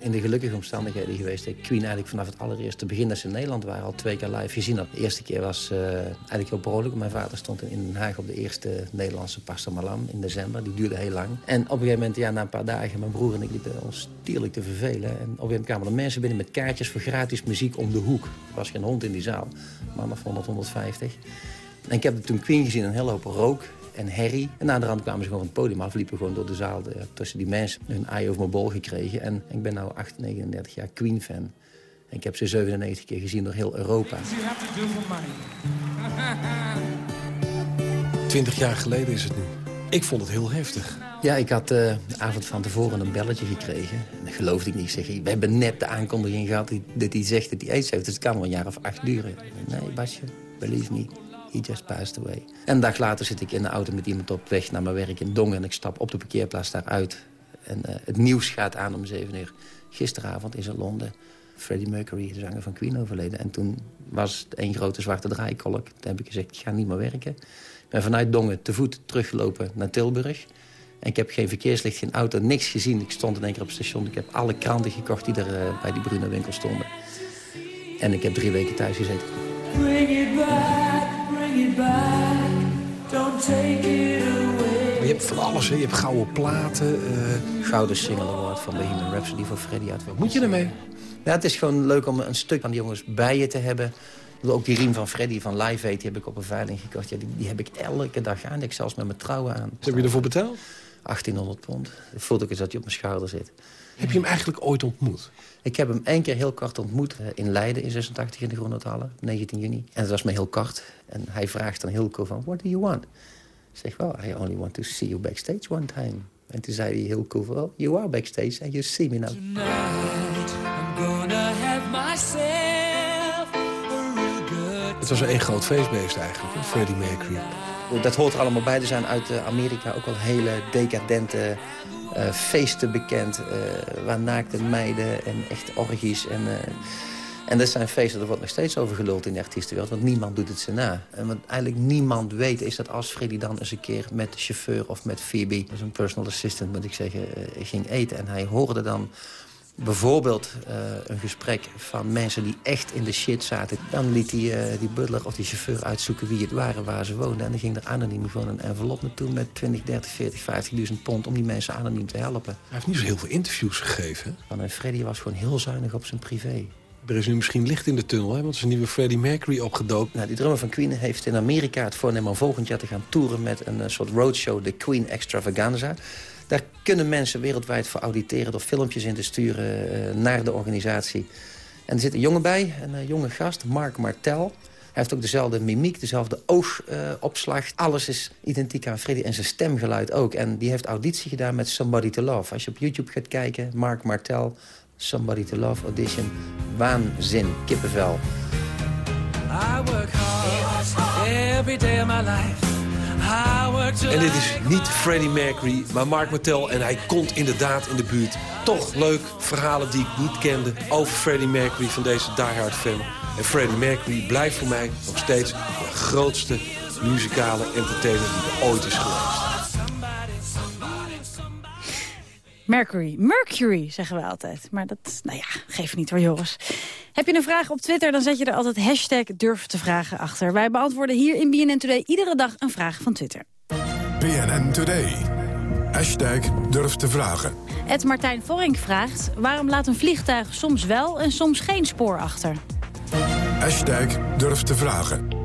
Speaker 34: in de gelukkige omstandigheden geweest. Queen eigenlijk vanaf het allereerste begin dat ze in Nederland waren... al twee keer live gezien had. De eerste keer was eh, eigenlijk heel behoorlijk. Mijn vader stond in Den Haag op de eerste Nederlandse Pasta Malam in december. Die duurde heel lang. En op een gegeven moment, ja, na een paar dagen... mijn broer en ik liepen ons tierlijk te vervelen. En op een gegeven moment kwamen er mensen binnen met kaartjes... voor gratis muziek om de hoek. Er was geen hond in die zaal. Man of 100, 150. En ik heb toen Queen gezien, een hele hoop rook en herrie. En aan de rand kwamen ze gewoon van het podium af, liepen gewoon door de zaal de- tussen die mensen. Een eye over mijn bol gekregen. En ik ben nu 8, 39 jaar Queen-fan. En ik heb ze 97 keer gezien door heel Europa.
Speaker 35: you have to do for money.
Speaker 19: 20 jaar geleden is het nu. Ik vond het heel heftig.
Speaker 34: Ja, ik had eh, de avond van tevoren een belletje gekregen. En dat geloofde ik niet. Ik zeg, we hebben net de aankondiging gehad die- dat hij zegt dat hij aids heeft. Dus het kan wel een jaar of acht duren. Nee, Basje, believe me. He just passed away. En een dag later zit ik in de auto met iemand op weg naar mijn werk in Dongen. En ik stap op de parkeerplaats daaruit. En eh, het nieuws gaat aan om 7 uur. Gisteravond is in Londen Freddie Mercury, de zanger van Queen, overleden. En toen was het één grote zwarte draaikolk. Toen heb ik gezegd, ik ga niet meer werken. Ik ben vanuit Dongen te voet teruggelopen naar Tilburg. En ik heb geen verkeerslicht, geen auto, niks gezien. Ik stond in één keer op het station. Ik heb alle kranten gekocht die er eh, bij die Bruno winkel stonden. En ik heb drie weken thuis gezeten.
Speaker 19: Je hebt van alles, hè? Je hebt gouden platen. Uh...
Speaker 34: Gouden single award van Bohemian Rhapsody voor Freddy uit.
Speaker 19: Moet je ermee?
Speaker 34: Ja, het is gewoon leuk om een stuk van die jongens bij je te hebben. Ook die riem van Freddy van Live Aid, die heb ik op een veiling gekocht. Ja, die, die, heb ik elke dag aan. Ik zelfs met mijn trouwen aan.
Speaker 19: Wat heb je ervoor betaald?
Speaker 34: 1800 pond. Het voelt ook eens dat hij op mijn schouder zit.
Speaker 19: Heb je hem eigenlijk ooit ontmoet?
Speaker 34: Ik heb hem één keer heel kort ontmoet eh, in Leiden in 86 in de Groenhouthallen, 19 juni. En dat was me heel kort. En hij vraagt dan heel cool van, what do you want? Ik zeg, well, I only want to see you backstage one time. En toen zei hij heel cool van, well, you are backstage and you see me now. Tonight, I'm gonna have
Speaker 19: myself was een groot feestbeest eigenlijk, Freddie Mercury.
Speaker 34: Dat hoort er allemaal bij. Er zijn uit eh, Amerika ook al hele decadente uh, feesten bekend. Uh, waar naakte meiden en echt orgies. En, en dat zijn feesten, daar wordt nog steeds over geluld in de artiestenwereld. Want niemand doet het ze na. En wat eigenlijk niemand weet is dat als Freddy dan eens een keer met de chauffeur of met Phoebe... een personal assistant moet ik zeggen, ging eten. En hij hoorde dan bijvoorbeeld uh, een gesprek van mensen die echt in de shit zaten. Dan liet die, uh, die butler of die chauffeur uitzoeken wie het waren, waar ze woonden. En dan ging er anoniem gewoon een envelop naartoe met 20, 30, 40, 50.000 pond... om die mensen anoniem te helpen.
Speaker 19: Hij heeft niet zo heel veel interviews gegeven.
Speaker 34: En Freddy was gewoon heel zuinig op zijn privé.
Speaker 19: Er is nu misschien licht in de tunnel, hè? want er is een nieuwe Freddie Mercury opgedoken.
Speaker 34: Nou, die drummer van Queen heeft in Amerika het voornemen om volgend jaar te gaan toeren... met een uh, soort roadshow, de Queen Extravaganza. Daar kunnen mensen wereldwijd voor auditeren... door filmpjes in te sturen uh, naar de organisatie. En er zit een jongen bij, een uh, jonge gast, Mark Martel. Hij heeft ook dezelfde mimiek, dezelfde oogopslag. Uh, Alles is identiek aan Freddy en zijn stemgeluid ook. En die heeft auditie gedaan met Somebody to Love. Als je op YouTube gaat kijken, Mark Martel, Somebody to Love audition. Waanzin, kippenvel. I work hard
Speaker 19: every day of my life. En dit is niet Freddie Mercury, maar Mark Martel. En hij komt inderdaad in de buurt. Toch leuk, verhalen die ik niet kende over Freddie Mercury van deze diehard fan. En Freddie Mercury blijft voor mij nog steeds de grootste muzikale entertainer die er ooit is geweest.
Speaker 18: Mercury. Mercury, zeggen we altijd. Maar dat, nou ja, geef niet hoor, Joris. Heb je een vraag op Twitter, dan zet je er altijd hashtag durf te vragen achter. Wij beantwoorden hier in BNN Today iedere dag een vraag van Twitter.
Speaker 8: BNN Today. Hashtag durf te vragen.
Speaker 18: Ed Martijn Vorink vraagt... waarom laat een vliegtuig soms wel en soms geen spoor achter?
Speaker 8: Hashtag durf te vragen.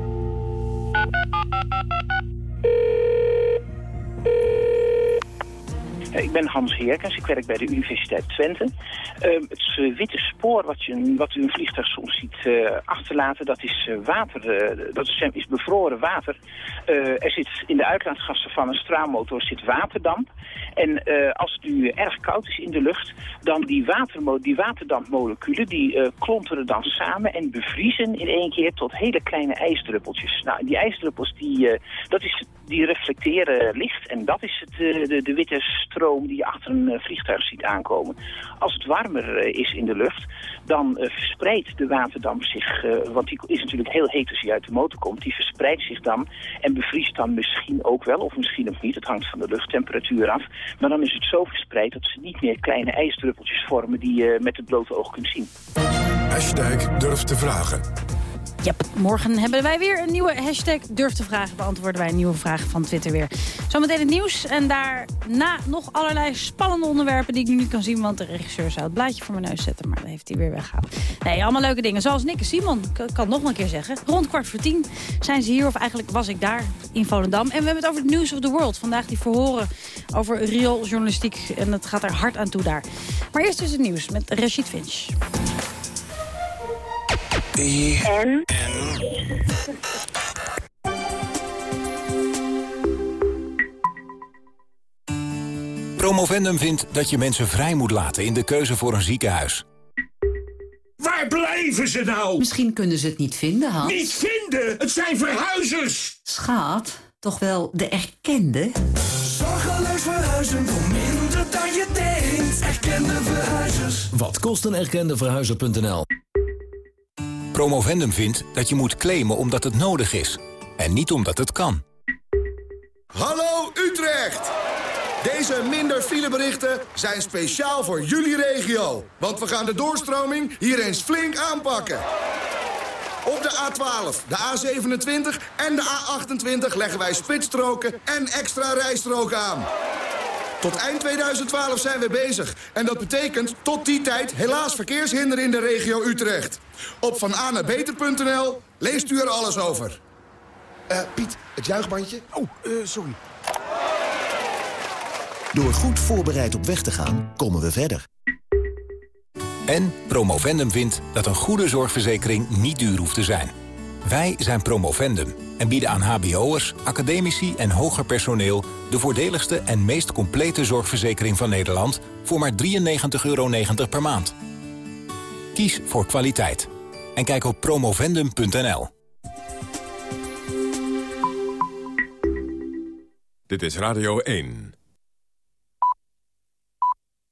Speaker 36: Ik ben Hans Heerkens, ik werk bij de Universiteit Twente. Uh, het uh, witte spoor wat, je, wat u een vliegtuig soms ziet uh, achterlaten, dat is water, dat is, bevroren water. er zit in de uitlaatgassen van een straalmotor zit waterdamp. En als het nu erg koud is in de lucht, dan die, die waterdampmoleculen die klonteren dan samen en bevriezen in één keer tot hele kleine ijsdruppeltjes. Nou, die ijsdruppels die, dat is, die reflecteren licht en dat is het, de, de witte stroom die je achter een eh, vliegtuig ziet aankomen. Als het warmer eh, is in de lucht, dan eh, verspreidt de waterdamp zich, want die is natuurlijk heel heet als hij uit de motor komt, die verspreidt zich dan en bevriest dan misschien ook wel, of misschien ook niet, het hangt van de luchttemperatuur af. Maar dan is het zo verspreid dat ze niet meer kleine ijsdruppeltjes vormen die je met het blote oog kunt zien.
Speaker 8: Hashtag durf te vragen.
Speaker 18: Morgen hebben wij weer een nieuwe hashtag. Durf te vragen, beantwoorden wij een nieuwe vraag van Twitter weer. Zometeen het nieuws en daarna nog allerlei spannende onderwerpen... die ik nu niet kan zien, want de regisseur zou het blaadje voor mijn neus zetten... maar dat heeft hij weer weggehaald. Nee, allemaal leuke dingen. Zoals Nick en Simon, ik kan het nog een keer zeggen. Rond kwart voor tien zijn ze hier, of eigenlijk was ik daar in Volendam. En we hebben het over het News of the World. Vandaag die verhoren over riooljournalistiek. En het gaat er hard aan toe daar. Maar eerst is het nieuws met Rashid Finch.
Speaker 37: En?
Speaker 38: Promovendum vindt dat je mensen vrij moet laten in de keuze voor een ziekenhuis.
Speaker 39: Waar blijven ze nou?
Speaker 40: Misschien kunnen ze het niet vinden, Hans.
Speaker 39: Niet vinden? Het zijn verhuizers!
Speaker 40: Schaat, toch wel de erkende?
Speaker 39: Zorgeloos verhuizen voor minder dan je denkt. Erkende verhuizers.
Speaker 38: Wat kost een erkende verhuizer.nl? Promovendum vindt dat je moet claimen omdat het nodig is. En niet omdat het kan.
Speaker 41: Hallo Utrecht! Deze minder fileberichten zijn speciaal voor jullie regio. Want we gaan de doorstroming hier eens flink aanpakken. Op de A12, de A27 en de A28 leggen wij spitsstroken en extra rijstroken aan. Tot eind 2012 zijn we bezig. En dat betekent tot die tijd helaas verkeershinder in de regio Utrecht. Op vananabeter.nl leest u er alles over.
Speaker 30: Eh, Piet, het juichbandje.
Speaker 41: Oh, uh, sorry.
Speaker 42: Door goed voorbereid op weg te gaan, komen we verder.
Speaker 38: En Promovendum vindt dat een goede zorgverzekering niet duur hoeft te zijn. Wij zijn Promovendum en bieden aan hbo'ers, academici en hoger personeel... de voordeligste en meest complete zorgverzekering van Nederland... voor maar 93,90 euro per maand. Kies voor kwaliteit. En kijk op promovendum.nl.
Speaker 8: Dit is Radio 1.